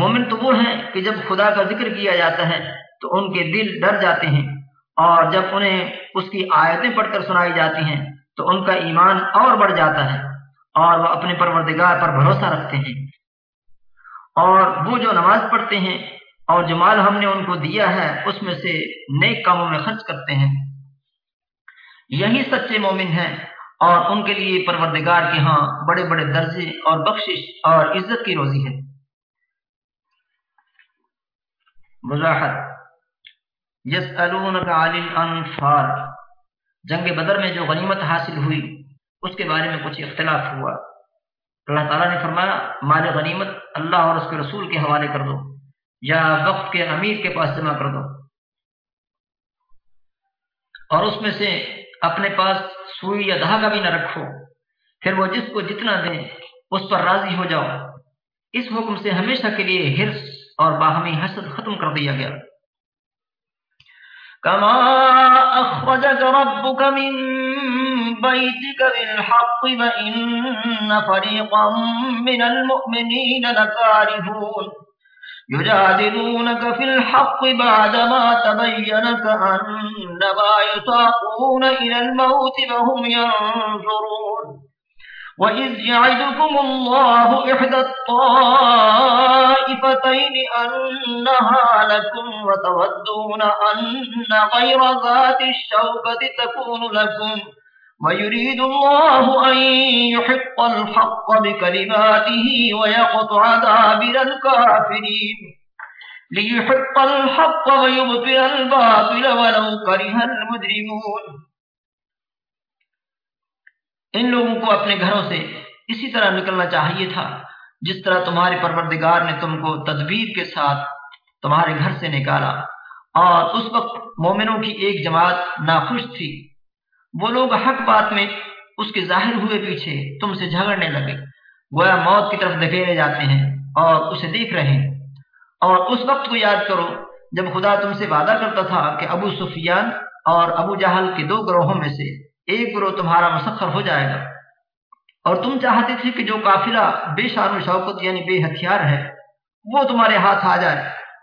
مومن تو وہ ہیں کہ جب خدا کا ذکر کیا جاتا ہے تو ان کے دل ڈر جاتے ہیں اور جب انہیں اس کی آیتیں پڑھ کر سنائی جاتی ہیں تو ان کا ایمان اور بڑھ جاتا ہے اور وہ اپنے پروردگار پر بھروسہ رکھتے ہیں۔ اور وہ جو نماز پڑھتے ہیں اور جو مال ہم نے ان کو دیا ہے، اس میں سے نیک کاموں میں خرچ کرتے ہیں۔ یہی سچے مومن ہیں اور ان کے لیے پروردگار کے ہاں بڑے بڑے درجے اور بخشش اور عزت کی روزی ہے۔ وضاحت۔ یسألونک عن الانفال۔ جنگ بدر میں جو غنیمت حاصل ہوئی، اس کے بارے میں کچھ اختلاف ہوا۔ اللہ تعالیٰ نے فرمایا، مال غنیمت اللہ اور اس کے رسول کے حوالے کر دو۔ یا وقت کے امیر کے پاس جمع کر دو۔ اور اس میں سے اپنے پاس سوئی یا دھاگا بھی نہ رکھو۔ پھر وہ جس کو جتنا دیں، اس پر راضی ہو جاؤ۔ اس حکم سے ہمیشہ کے لیے ہرس اور باہمی حسد ختم کر دیا گیا۔ كما أخرجك ربك من بيتك بالحق فإن فريقا من المؤمنين لكارهون يجادلونك في الحق بعدما تبين كأنما يساقون إلى الموت فهم ينظرون. وإذ يعدكم الله إحدى الطائفتين أنها لكم وتودون أن غير ذات الشوكة تكون لكم. ويريد الله أن يحق الحق بكلماته ويقطع دابر الكافرين. ليحق الحق ويبطل الباطل ولو كره المجرمون. ان لوگوں کو اپنے گھروں سے اسی طرح نکلنا چاہیے تھا، جس طرح تمہارے پروردگار نے تم کو تدبیر کے ساتھ تمہارے گھر سے نکالا، اور اس وقت مومنوں کی ایک جماعت ناخوش تھی۔ وہ لوگ حق بات میں اس کے ظاہر ہوئے پیچھے تم سے جھگڑنے لگے۔ گویا موت کی طرف دھکیلے جاتے ہیں اور اسے دیکھ رہے ہیں۔ اور اس وقت کو یاد کرو جب خدا تم سے وعدہ کرتا تھا کہ ابو سفیان اور ابو جہل کے دو گروہوں میں سے ایک گروہ تمہارا مسخر ہو جائے گا۔ اور تم چاہتے تھے کہ جو قافلہ بے شان و شوقت یعنی بے ہتھیار ہے، وہ تمہارے ہاتھ آ جائے۔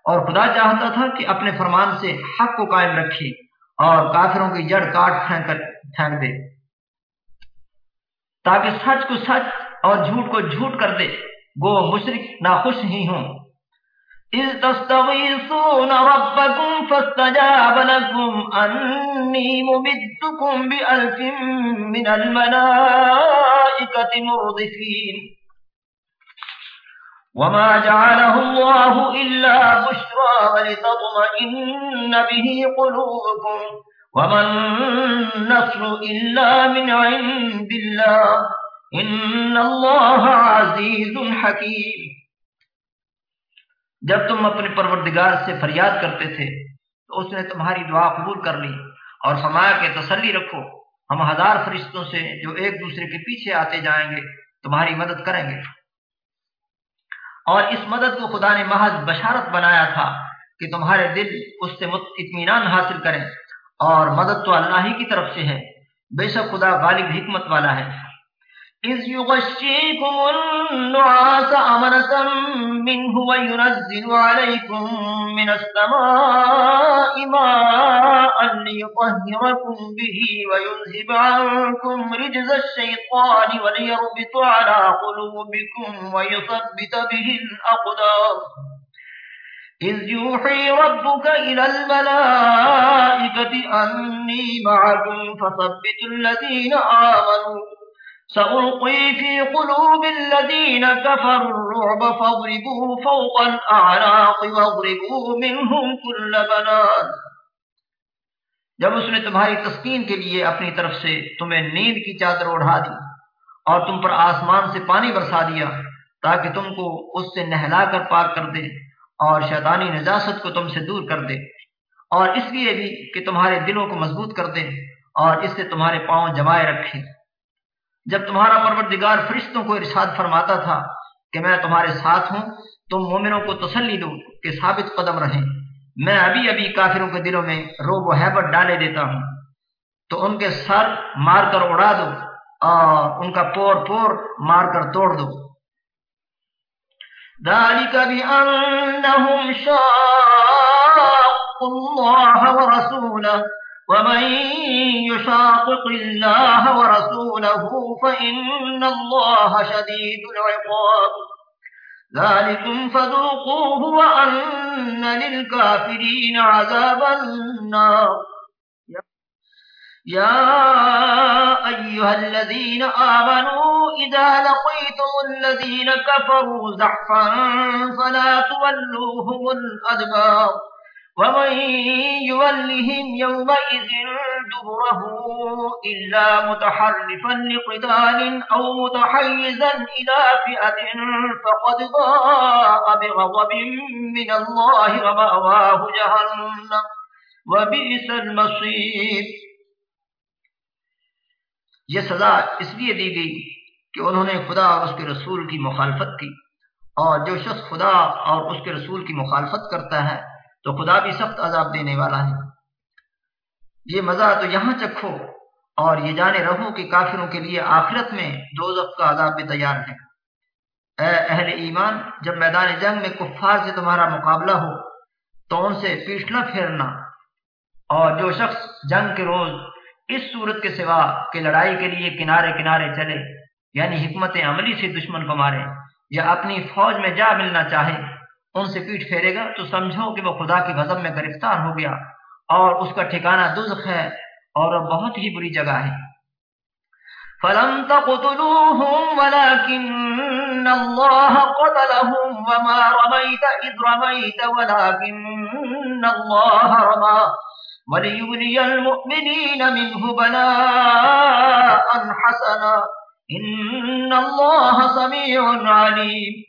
اور خدا چاہتا تھا کہ اپنے فرمان سے حق کو قائم رکھے۔ اور کافروں کی جڑ کاٹ پھینک کر دے۔ تاکہ سچ کو سچ اور جھوٹ کو جھوٹ کر دے۔ گو مشرق ناخوش ہی ہوں۔ إذ تستغيثون ربكم فاستجاب لكم أني ممدكم بألف من الملائكة مردفين وما جعله الله إلا بشرى ولتطمئن به قلوبكم وما النصر إلا من عند الله إن الله عزيز حكيم۔ جب تم اپنے پروردگار سے فریاد کرتے تھے، تو اس نے تمہاری دعا قبول کر لی اور فرمایا کہ تسلی رکھو۔ ہم ہزار فرشتوں سے جو ایک دوسرے کے پیچھے آتے جائیں گے، تمہاری مدد کریں گے۔ اور اس مدد کو خدا نے محض بشارت بنایا تھا کہ تمہارے دل اس سے اطمینان حاصل کریں اور مدد تو اللہ ہی کی طرف سے ہے۔ بے شک خدا غالب حکمت والا ہے۔ إذ يغشيكم النعاس أمنة منه وينزل عليكم من السماء ماء ليطهركم به وينزب عنكم رجز الشيطان وليربط على قلوبكم ويثبت به الأقدار إذ يوحي ربك إلى الملائكة أني معكم فثبت الذين آمنوا سألقي في قلوب الذين كفروا الرعب فاضربوا فوق الأعناق واضربوا منهم كل بنان. جب اس نے تمہاری تسکین کے لیے اپنی طرف سے تمہیں نیند کی چادر اڑھا دی اور تم پر آسمان سے پانی برسا دیا تاکہ تم کو اس سے نہلا کر پاک کر دے اور شیطانی نجاست کو تم سے دور کر دے اور اس لیے بھی کہ تمہارے دلوں کو مضبوط کر دے اور اس سے تمہارے پاؤں جمائے رکھے۔ جب تمہارا پروردگار فرشتوں کو ارشاد فرماتا تھا کہ میں تمہارے ساتھ ہوں، تم مومنوں کو تسلی دو کہ ثابت قدم رہیں۔ میں ابھی ابھی کافروں کے دلوں میں روب و حیبت ڈالے دیتا ہوں۔ تو ان کے سر مار کر اڑا دو اور ان کا پور پور مار کر توڑ دو۔ ذلك بأنهم شاقوا الله ورسوله ومن يشاقق الله ورسوله فإن الله شديد العقاب. ذلكم فذوقوه وأن للكافرين عذاب النار. يا أيها الذين آمنوا إذا لقيتم الذين كفروا زحفا فلا تولوهم الأدبار. ومن يولهم يومئذ دبره إلا متحرفا لقتال أو متحيزا إلى فئة فقد ضاء بغضب من الله ومأواه جهنم وبئس المصير۔ یہ سزا اس لیے دی گئی کہ انہوں نے خدا اور اس کے رسول کی مخالفت کی اور جو شخص خدا اور اس کے رسول کی مخالفت کرتا ہے تو خدا بھی سخت عذاب دینے والا ہے۔ یہ مزہ تو یہاں چکھو اور یہ جانے رہو کہ کافروں کے لیے آخرت میں دو کا عذاب بھی تیار ہے۔ اے اہل ایمان، جب میدان جنگ میں کفار سے تمہارا مقابلہ ہو تو ان سے پیٹ نہ پھیرنا۔ اور جو شخص جنگ کے روز اس صورت کے سوا کہ لڑائی کے لیے کنارے کنارے چلے یعنی حکمت عملی سے دشمن کو مارے یا اپنی فوج میں جا ملنا چاہے ان سے پیٹ پھیرے گا، تو سمجھو کہ وہ خدا کے غضب میں گرفتار ہو گیا اور اس کا ٹھکانہ دزخ ہے اور بہت ہی بری جگہ ہے۔ فلم تقتلوهم ولكن الله قتلهم وما رميت إذ رميت ولكن الله رمى وليبلي المؤمنين منه بلاء حسنا إن الله سميع عليم۔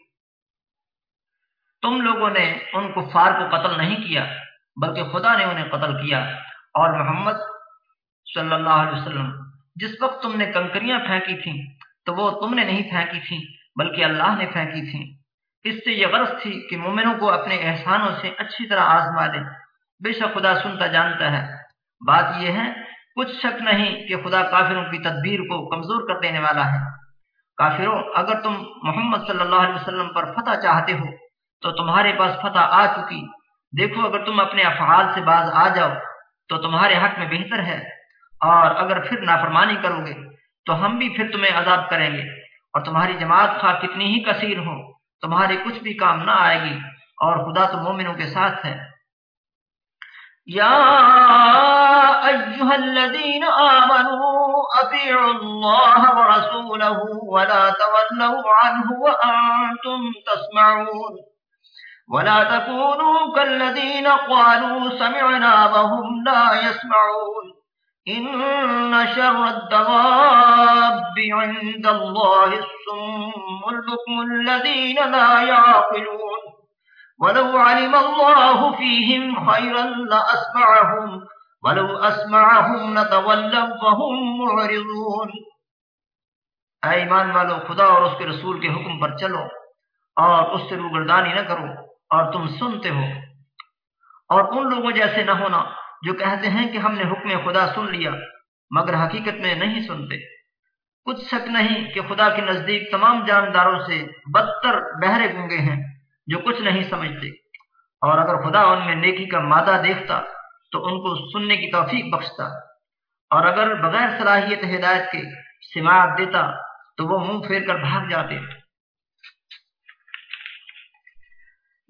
تم لوگوں نے ان کفار کو قتل نہیں کیا، بلکہ خدا نے انہیں قتل کیا۔ اور محمد صلی اللہ علیہ وسلم، جس وقت تم نے کنکریاں پھینکی تھیں، تو وہ تم نے نہیں پھینکی تھیں، بلکہ اللہ نے پھینکی تھیں۔ اس سے یہ غرض تھی کہ مومنوں کو اپنے احسانوں سے اچھی طرح آزما دے بے شک خدا سنتا جانتا ہے۔ بات یہ ہے، کچھ شک نہیں کہ خدا کافروں کی تدبیر کو کمزور کر دینے والا ہے۔ کافروں، اگر تم محمد صلی اللہ علیہ وسلم پر فتح چاہتے ہو تو تمہارے پاس فتح آ چکی۔ دیکھو، اگر تم اپنے افعال سے باز آ جاؤ، تو تمہارے حق میں بہتر ہے۔ اور اگر پھر نافرمانی کرو گے، تو ہم بھی پھر تمہیں عذاب کریں گے۔ اور تمہاری جماعت خواہ کتنی ہی کثیر ہو، تمہارے کچھ بھی کام نہ آئے گی۔ اور خدا تو مومنوں کے ساتھ ہے۔ یا ایوہا الذین آمنوا اطیعوا اللہ ورسولہ ولا تولوا عنہ وانتم تسمعون۔ ولا تكونوا كالذين قالوا سمعنا وهم لا يسمعون. إن شر الدواب عند الله الصم البكم الذين لا يعقلون. ولو علم الله فيهم خيرا لأسمعهم، ولو أسمعهم نتولوا فهم معرضون. اے ایمان والو، خدا اور اس کے رسول کے حکم پر چلو اور اس سے روگردانی نہ کرو. اور تم سنتے ہو۔ اور ان لوگوں جیسے نہ ہونا جو کہتے ہیں کہ ہم نے حکم خدا سن لیا، مگر حقیقت میں نہیں سنتے۔ کچھ شک نہیں کہ خدا کے نزدیک تمام جانداروں سے بدتر بہرے گونگے ہیں جو کچھ نہیں سمجھتے۔ اور اگر خدا ان میں نیکی کا مادہ دیکھتا، تو ان کو سننے کی توفیق بخشتا۔ اور اگر بغیر صلاحیت ہدایت کے سماعت دیتا، تو وہ منہ پھیر کر بھاگ جاتے۔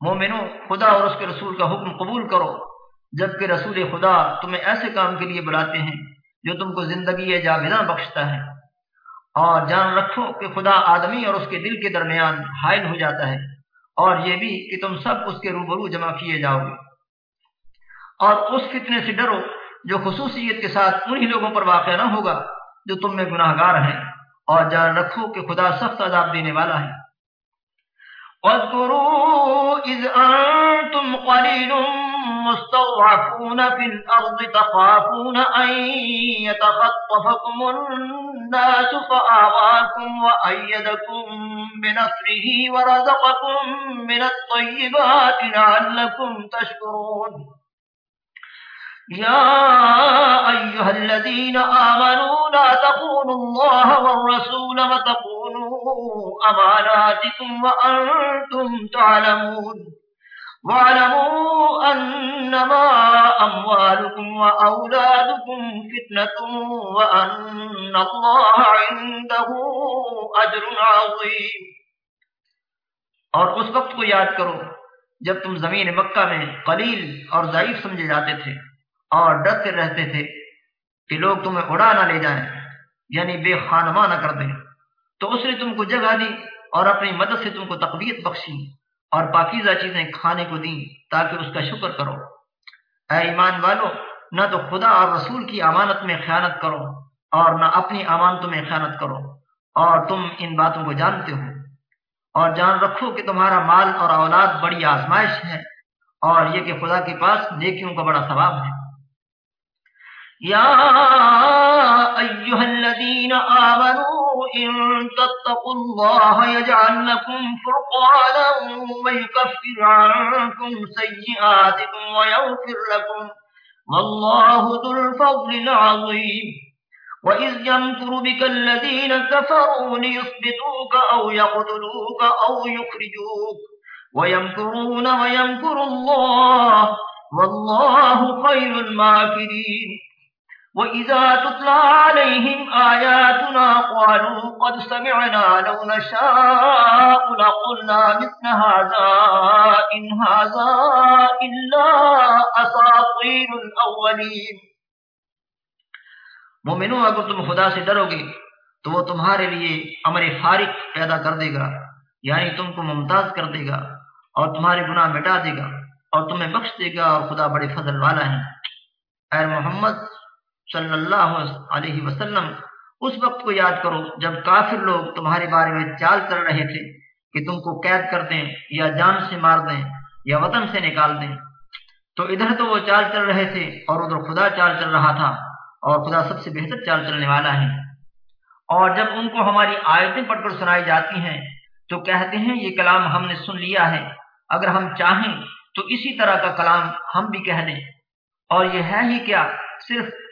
مومنو، خدا اور اس کے رسول کا حکم قبول کرو. جبکہ رسول خدا تمہیں ایسے کام کے لیے بلاتے ہیں جو تم کو زندگی جا بنا بخشتا ہے. اور جان رکھو کہ خدا آدمی اور اس کے دل کے درمیان حائل ہو جاتا ہے اور یہ بھی کہ تم سب اس کے روبرو جمع کیے جاؤ گے. اور اس فتنے سے ڈرو جو خصوصیت کے ساتھ انہی لوگوں پر واقع نہ ہوگا جو تم میں گناہ گار ہیں اور جان رکھو کہ خدا سخت عذاب دینے والا ہے۔ واذكروا إذ أنتم قليل مستضعفون في الأرض تخافون أن يتخطفكم الناس فآواكم وأيدكم بنصره ورزقكم من الطيبات لعلكم تشكرون يا أيها الذين آمنوا لا تقولوا الله والرسول وتقولوا أماناتكم وأنتم تعلمون واعلموا أنما أموالكم وأولادكم فتنة وأن الله عنده أجر عظيم اور اس وقت کو یاد کرو جب تم زمین مکہ میں قلیل اور ضعیف سمجھے جاتے تھے اور ڈرتے رہتے تھے کہ لوگ تمہیں اڑا نہ لے جائیں یعنی بے خانماں نہ کر دیں۔ تو اس نے تم کو جگہ دی اور اپنی مدد سے تم کو تقویت بخشی اور پاکیزہ چیزیں کھانے کو دیں تاکہ اس کا شکر کرو۔ اے ایمان والو، نہ تو خدا اور رسول کی امانت میں خیانت کرو اور نہ اپنی امانتوں میں خیانت کرو۔ اور تم ان باتوں کو جانتے ہو۔ اور جان رکھو کہ تمہارا مال اور اولاد بڑی آزمائش ہے اور یہ کہ خدا کے پاس نیکیوں کا بڑا ثواب ہے۔ يا أيها الذين آمنوا إن تتقوا الله يجعل لكم فرقانا ويكفر عنكم سيئاتكم ويغفر لكم والله ذو الفضل العظيم. وإذ يمكر بك الذين كفروا ليثبتوك أو يقتلوك أو يخرجوك ويمكرون ويمكر الله والله خير الماكرين. وإذا تطلع عليهم آياتنا قالوا قد سمعنا لو نشاء لقلنا مثل هذا إن هذا إلا أساطير الأولين مومنوں اگر تم خدا سے ڈرو گے، تو وہ تمہارے لیے امر فارق پیدا کر دے گا یعنی تم کو ممتاز کر دے گا اور تمہارے گناہ مٹا دے گا اور تمہیں بخش دے گا اور خدا بڑے فضل والا ہے۔ اے محمد صلی اللہ علیہ وسلم، اس وقت کو یاد کرو جب کافر لوگ تمہارے بارے میں چال کر رہے تھے کہ تم کو قید کر دیں یا جان سے مار دیں یا وطن سے نکال دیں۔ تو ادھر تو وہ چال چل رہے تھے اور ادھر خدا چال چل رہا تھا اور خدا سب سے بہتر چال چلنے والا ہے۔ اور جب ان کو ہماری آیتیں پڑھ کر سنائی جاتی ہیں تو کہتے ہیں، یہ کلام ہم نے سن لیا ہے۔ اگر ہم چاہیں تو اسی طرح کا کلام ہم بھی کہہ دیں۔ اور یہ ہے ہی کیا، صرف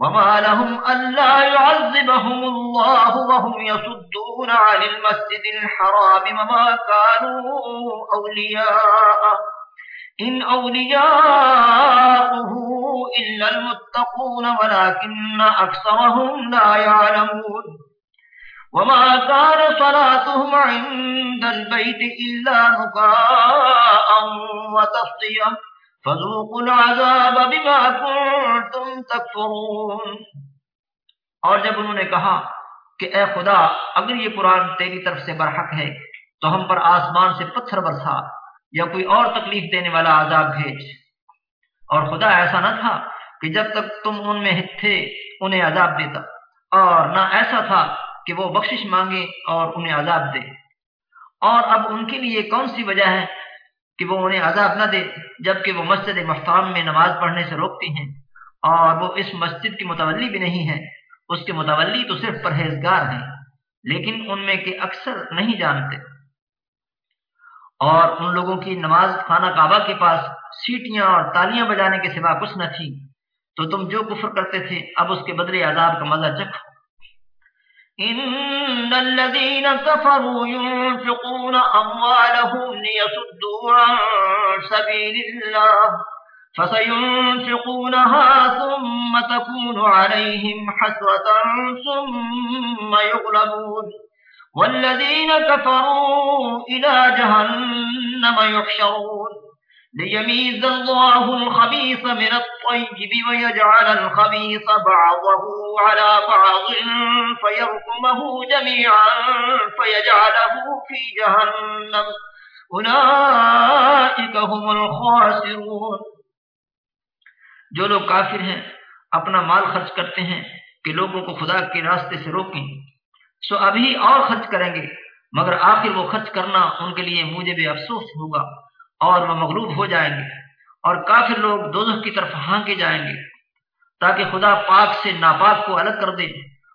وما لهم ألا يعذبهم الله وهم يصدون عن المسجد الحرام وما كانوا أولياء إن أولياءه إلا المتقون ولكن أكثرهم لا يعلمون. وما كان صلاتهم عند البيت إلا مكاء وتصديا فذوقوا العذاب بما كنتم تكفرون۔ اور جب انہوں نے کہا کہ اے خدا، اگر یہ قرآن تیری طرف سے برحق ہے، تو ہم پر آسمان سے پتھر برسا یا کوئی اور تکلیف دینے والا عذاب بھیج۔ اور خدا ایسا نہ تھا کہ جب تک تم ان میں تھے، انہیں عذاب دیتا، اور نہ ایسا تھا کہ وہ بخشش مانگے اور انہیں عذاب دے۔ اور اب ان کے لیے کون سی وجہ ہے کہ وہ انہیں عذاب نہ دے، جبکہ وہ مسجد محتام میں نماز پڑھنے سے روکتی ہیں۔ اور وہ اس مسجد کی متولی بھی نہیں ہے اس کے متولی تو صرف پرہیزگار ہیں، لیکن ان میں کے اکثر نہیں جانتے۔ اور ان لوگوں کی نماز خانہ کعبہ کے پاس سیٹیاں اور تالیاں بجانے کے سوا کچھ نہ تھی۔ تو تم جو کفر کرتے تھے، اب اس کے بدلے عذاب کا مزہ چکھو۔ إن الذين كفروا ينفقون أموالهم ليصدوا عن سبيل الله فسينفقونها ثم تكون عليهم حسرة ثم يغلبون والذين كفروا إلى جهنم يحشرون ليميز الله الخبيث من الطيب ويجعل الخبيث بعضه على بعض فيركمه جميعا فيجعله في جهنم. أولئك هم الخاسرون. جو لوگ کافر ہیں، اپنا مال خرچ کرتے ہیں کہ لوگوں کو خدا کے راستے سے روکیں۔ سو ابھی اور خرچ کریں گے، مگر آخر وہ خرچ کرنا ان کے لیے مجھے بھی افسوس ہوگا۔ اور وہ مغلوب ہو جائیں گے اور کافر لوگ دوزخ کی طرف ہانکے جائیں گے تاکہ خدا پاک سے ناپاک کو الگ کر دے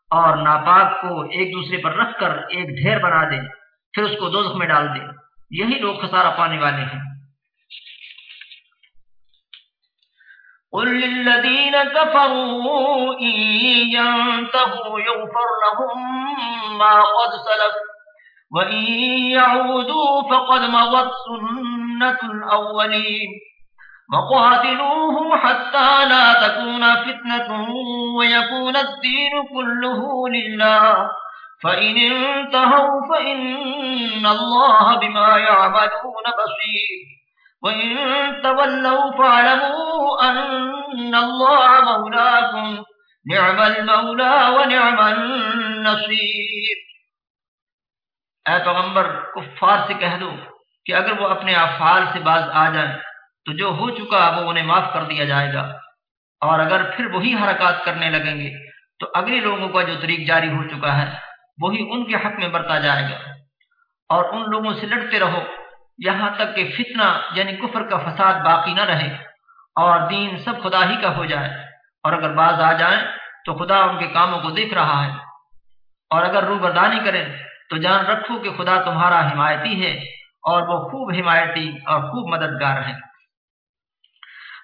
اور ناپاک کو ایک دوسرے پر رکھ کر ایک ڈھیر بنا دے، پھر اس کو دوزخ میں ڈال دے۔ یہی لوگ خسارہ پانے والے ہیں۔ قل للذين كفروا إن ينتهوا يغفر لهم ما قد سلف، وإن يعودوا فقد مضت سنة الأولين وقاتلوهم حتى لا تكون فتنة ويكون الدين كله لله. فإن انتهوا فإن الله بما يعملون بصير. وَإِن تَوَلَّوْا فَاعْلَمُوا أَنَّ اللَّهَ مَوْلَاكُمْ. نِعْمَ الْمَوْلَى وَنِعْمَ النَّصِيرُ. اے پیغمبر کفار سے کہہ دو. کہ اگر وہ اپنے افعال سے باز آ جائیں تو جو ہو چکا وہ انہیں معاف کر دیا جائے گا۔ اور اگر پھر وہی حرکات کرنے لگیں گے تو اگلے لوگوں کا جو طریق جاری ہو چکا ہے، وہی ان کے حق میں برتا جائے گا۔ اور ان لوگوں سے لڑتے رہو، یہاں تک کہ فتنہ یعنی کفر کا فساد باقی نہ رہے اور دین سب خدا ہی کا ہو جائے۔ اور اگر باز آ جائیں تو خدا ان کے کاموں کو دیکھ رہا ہے۔ اور اگر روبردانی کریں تو جان رکھو کہ خدا تمہارا حمایتی ہے۔ اور وہ خوب حمایتی اور خوب مددگار ہے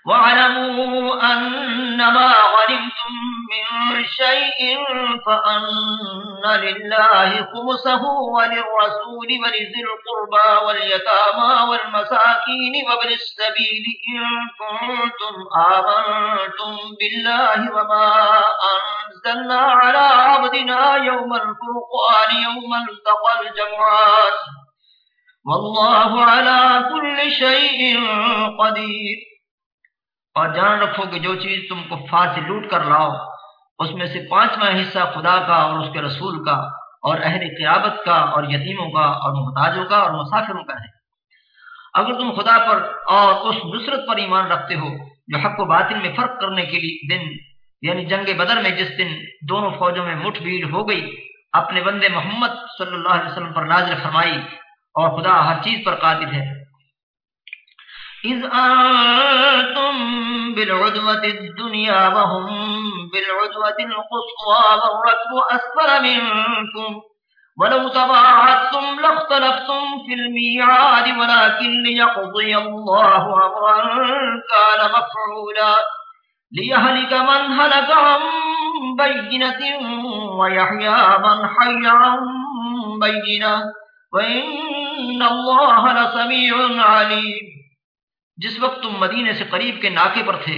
واعلموا أنما غنمتم من شيء فأن لله خمسه وللرسول ولذي القربى واليتامى والمساكين وابن السبيل إن كنتم آمنتم بالله وما أنزلنا على عبدنا يوم الفرقان يوم التقى الجمعات والله على كل شيء قدير۔ اور جان رکھو کہ جو چیز تم کفار سے لوٹ کر لاؤ، اس میں سے پانچواں حصہ خدا کا اور اس کے رسول کا اور اہل قیابت کا اور یتیموں کا اور محتاجوں کا اور مسافروں کا ہے۔ اگر تم خدا پر اور اس نصرت پر ایمان رکھتے ہو، جو حق و باطل میں فرق کرنے کے لیے دن یعنی جنگ بدر میں جس دن دونوں فوجوں میں مٹھ بھیڑ ہو گئی، اپنے بندے محمد صلی اللہ علیہ وسلم پر نازل فرمائی اور خدا ہر چیز پر قادر ہے۔ إذ أنتم بالعدوة الدنيا وهم بالعدوة القصوى والركب أسفل منكم ولو تباعدتم لاختلفتم في الميعاد ولكن ليقضي الله أمرا كان مفعولا ليهلك من هلك عن بينة ويحيى من حي عن بينة وإن الله لسميع عليم۔ جس وقت تم مدینے سے قریب کے ناکے پر تھے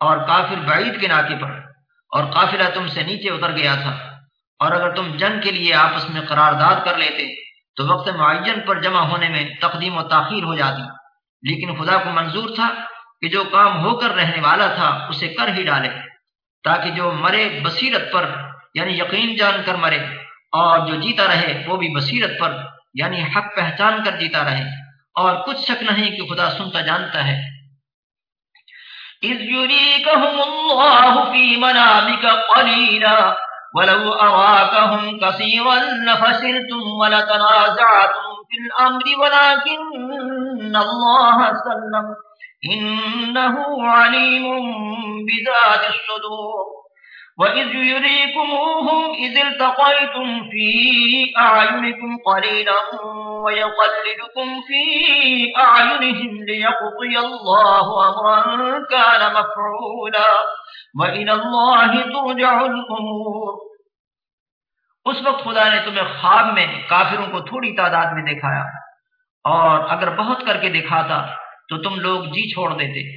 اور کافر بعید کے ناکے پر، اور قافلہ تم سے نیچے اتر گیا تھا، اور اگر تم جنگ کے لیے آپس میں قرارداد کر لیتے، تو وقت معین پر جمع ہونے میں تقدیم و تاخیر ہو جاتی۔ لیکن خدا کو منظور تھا کہ جو کام ہو کر رہنے والا تھا، اسے کر ہی ڈالے، تاکہ جو مرے بصیرت پر یعنی یقین جان کر مرے۔ اور جو جیتا رہے وہ بھی بصیرت پر یعنی حق پہچان کر جیتا رہے۔ اور کچھ شک نہیں کہ خدا سنتا جانتا ہے۔ اذ يريكهم الله في منامك قليلا ولو أراكهم كثيرا لفشلتم ولتنازعتم في الأمر ولكن الله سلم إنه عليم بذات الصدور وَإِذْ يُرِيكُمُوهُمْ إِذِ الْتَقَيْتُمْ فِي أَعْيُنِكُمْ قَلِيلًا وَيَقَلِّلُكُمْ فِي أَعْيُنِهِمْ لِيَقْضِيَ اللَّهُ أَمْرًا كَانَ مَفْعُولًا وَإِلَى اللَّهِ تُرْجَعُ الْأُمُورُ۔ اس وقت خدا نے تمہیں خواب میں کافروں کو تھوڑی تعداد میں دکھایا اور اگر بہت کر کے دکھاتا تو تم لوگ جی چھوڑ دیتے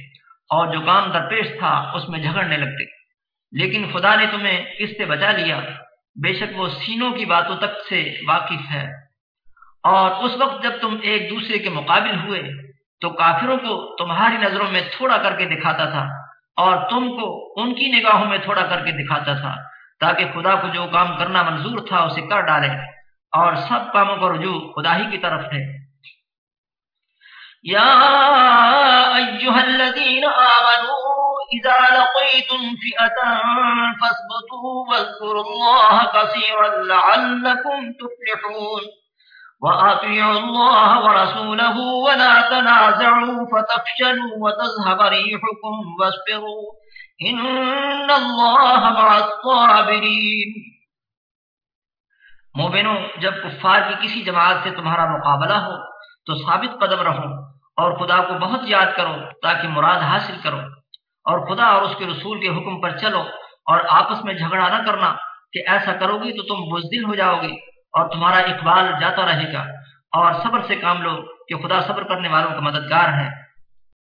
اور جو کام درپیش تھا اس میں جھگڑنے لگتے۔ لیکن خدا نے تمہیں اس سے بچا لیا۔ بے شک وہ سینوں کی باتوں تک سے واقف ہے۔ اور اس وقت جب تم ایک دوسرے کے مقابل ہوئے، تو کافروں کو تمہاری نظروں میں تھوڑا کر کے دکھاتا تھا اور تم کو ان کی نگاہوں میں تھوڑا کر کے دکھاتا تھا تاکہ خدا کو جو کام کرنا منظور تھا، اسے کر ڈالے۔ اور سب کاموں کا رجوع خدا ہی کی طرف ہے۔ یا ایوہ الذین آمنوا اذا لقیتم فئتا فاسبتوا واذکروا اللہ کثیرا لعلکم تفلحون وَأَطِيعُوا اللَّهَ وَرَسُولَهُ وَلَا تَنَازَعُوا فَتَفْشَلُوا وَتَذْهَبَ رِيحُكُمْ وَاصْبِرُوا إِنَّ اللَّهَ مَعَ الصَّابِرِينَ مومنوں جب کفار کی کسی جماعت سے تمہارا مقابلہ ہو، تو ثابت قدم رہو۔ اور خدا کو بہت یاد کرو تاکہ مراد حاصل کرو اور خدا اور اس کے رسول کے حکم پر چلو اور آپس میں جھگڑا نہ کرنا کہ ایسا کرو گی تو تم بزدل ہو جاؤ گی اور تمہارا اقبال جاتا رہے گا اور صبر سے کام لو کہ خدا صبر کرنے والوں کا مددگار ہے۔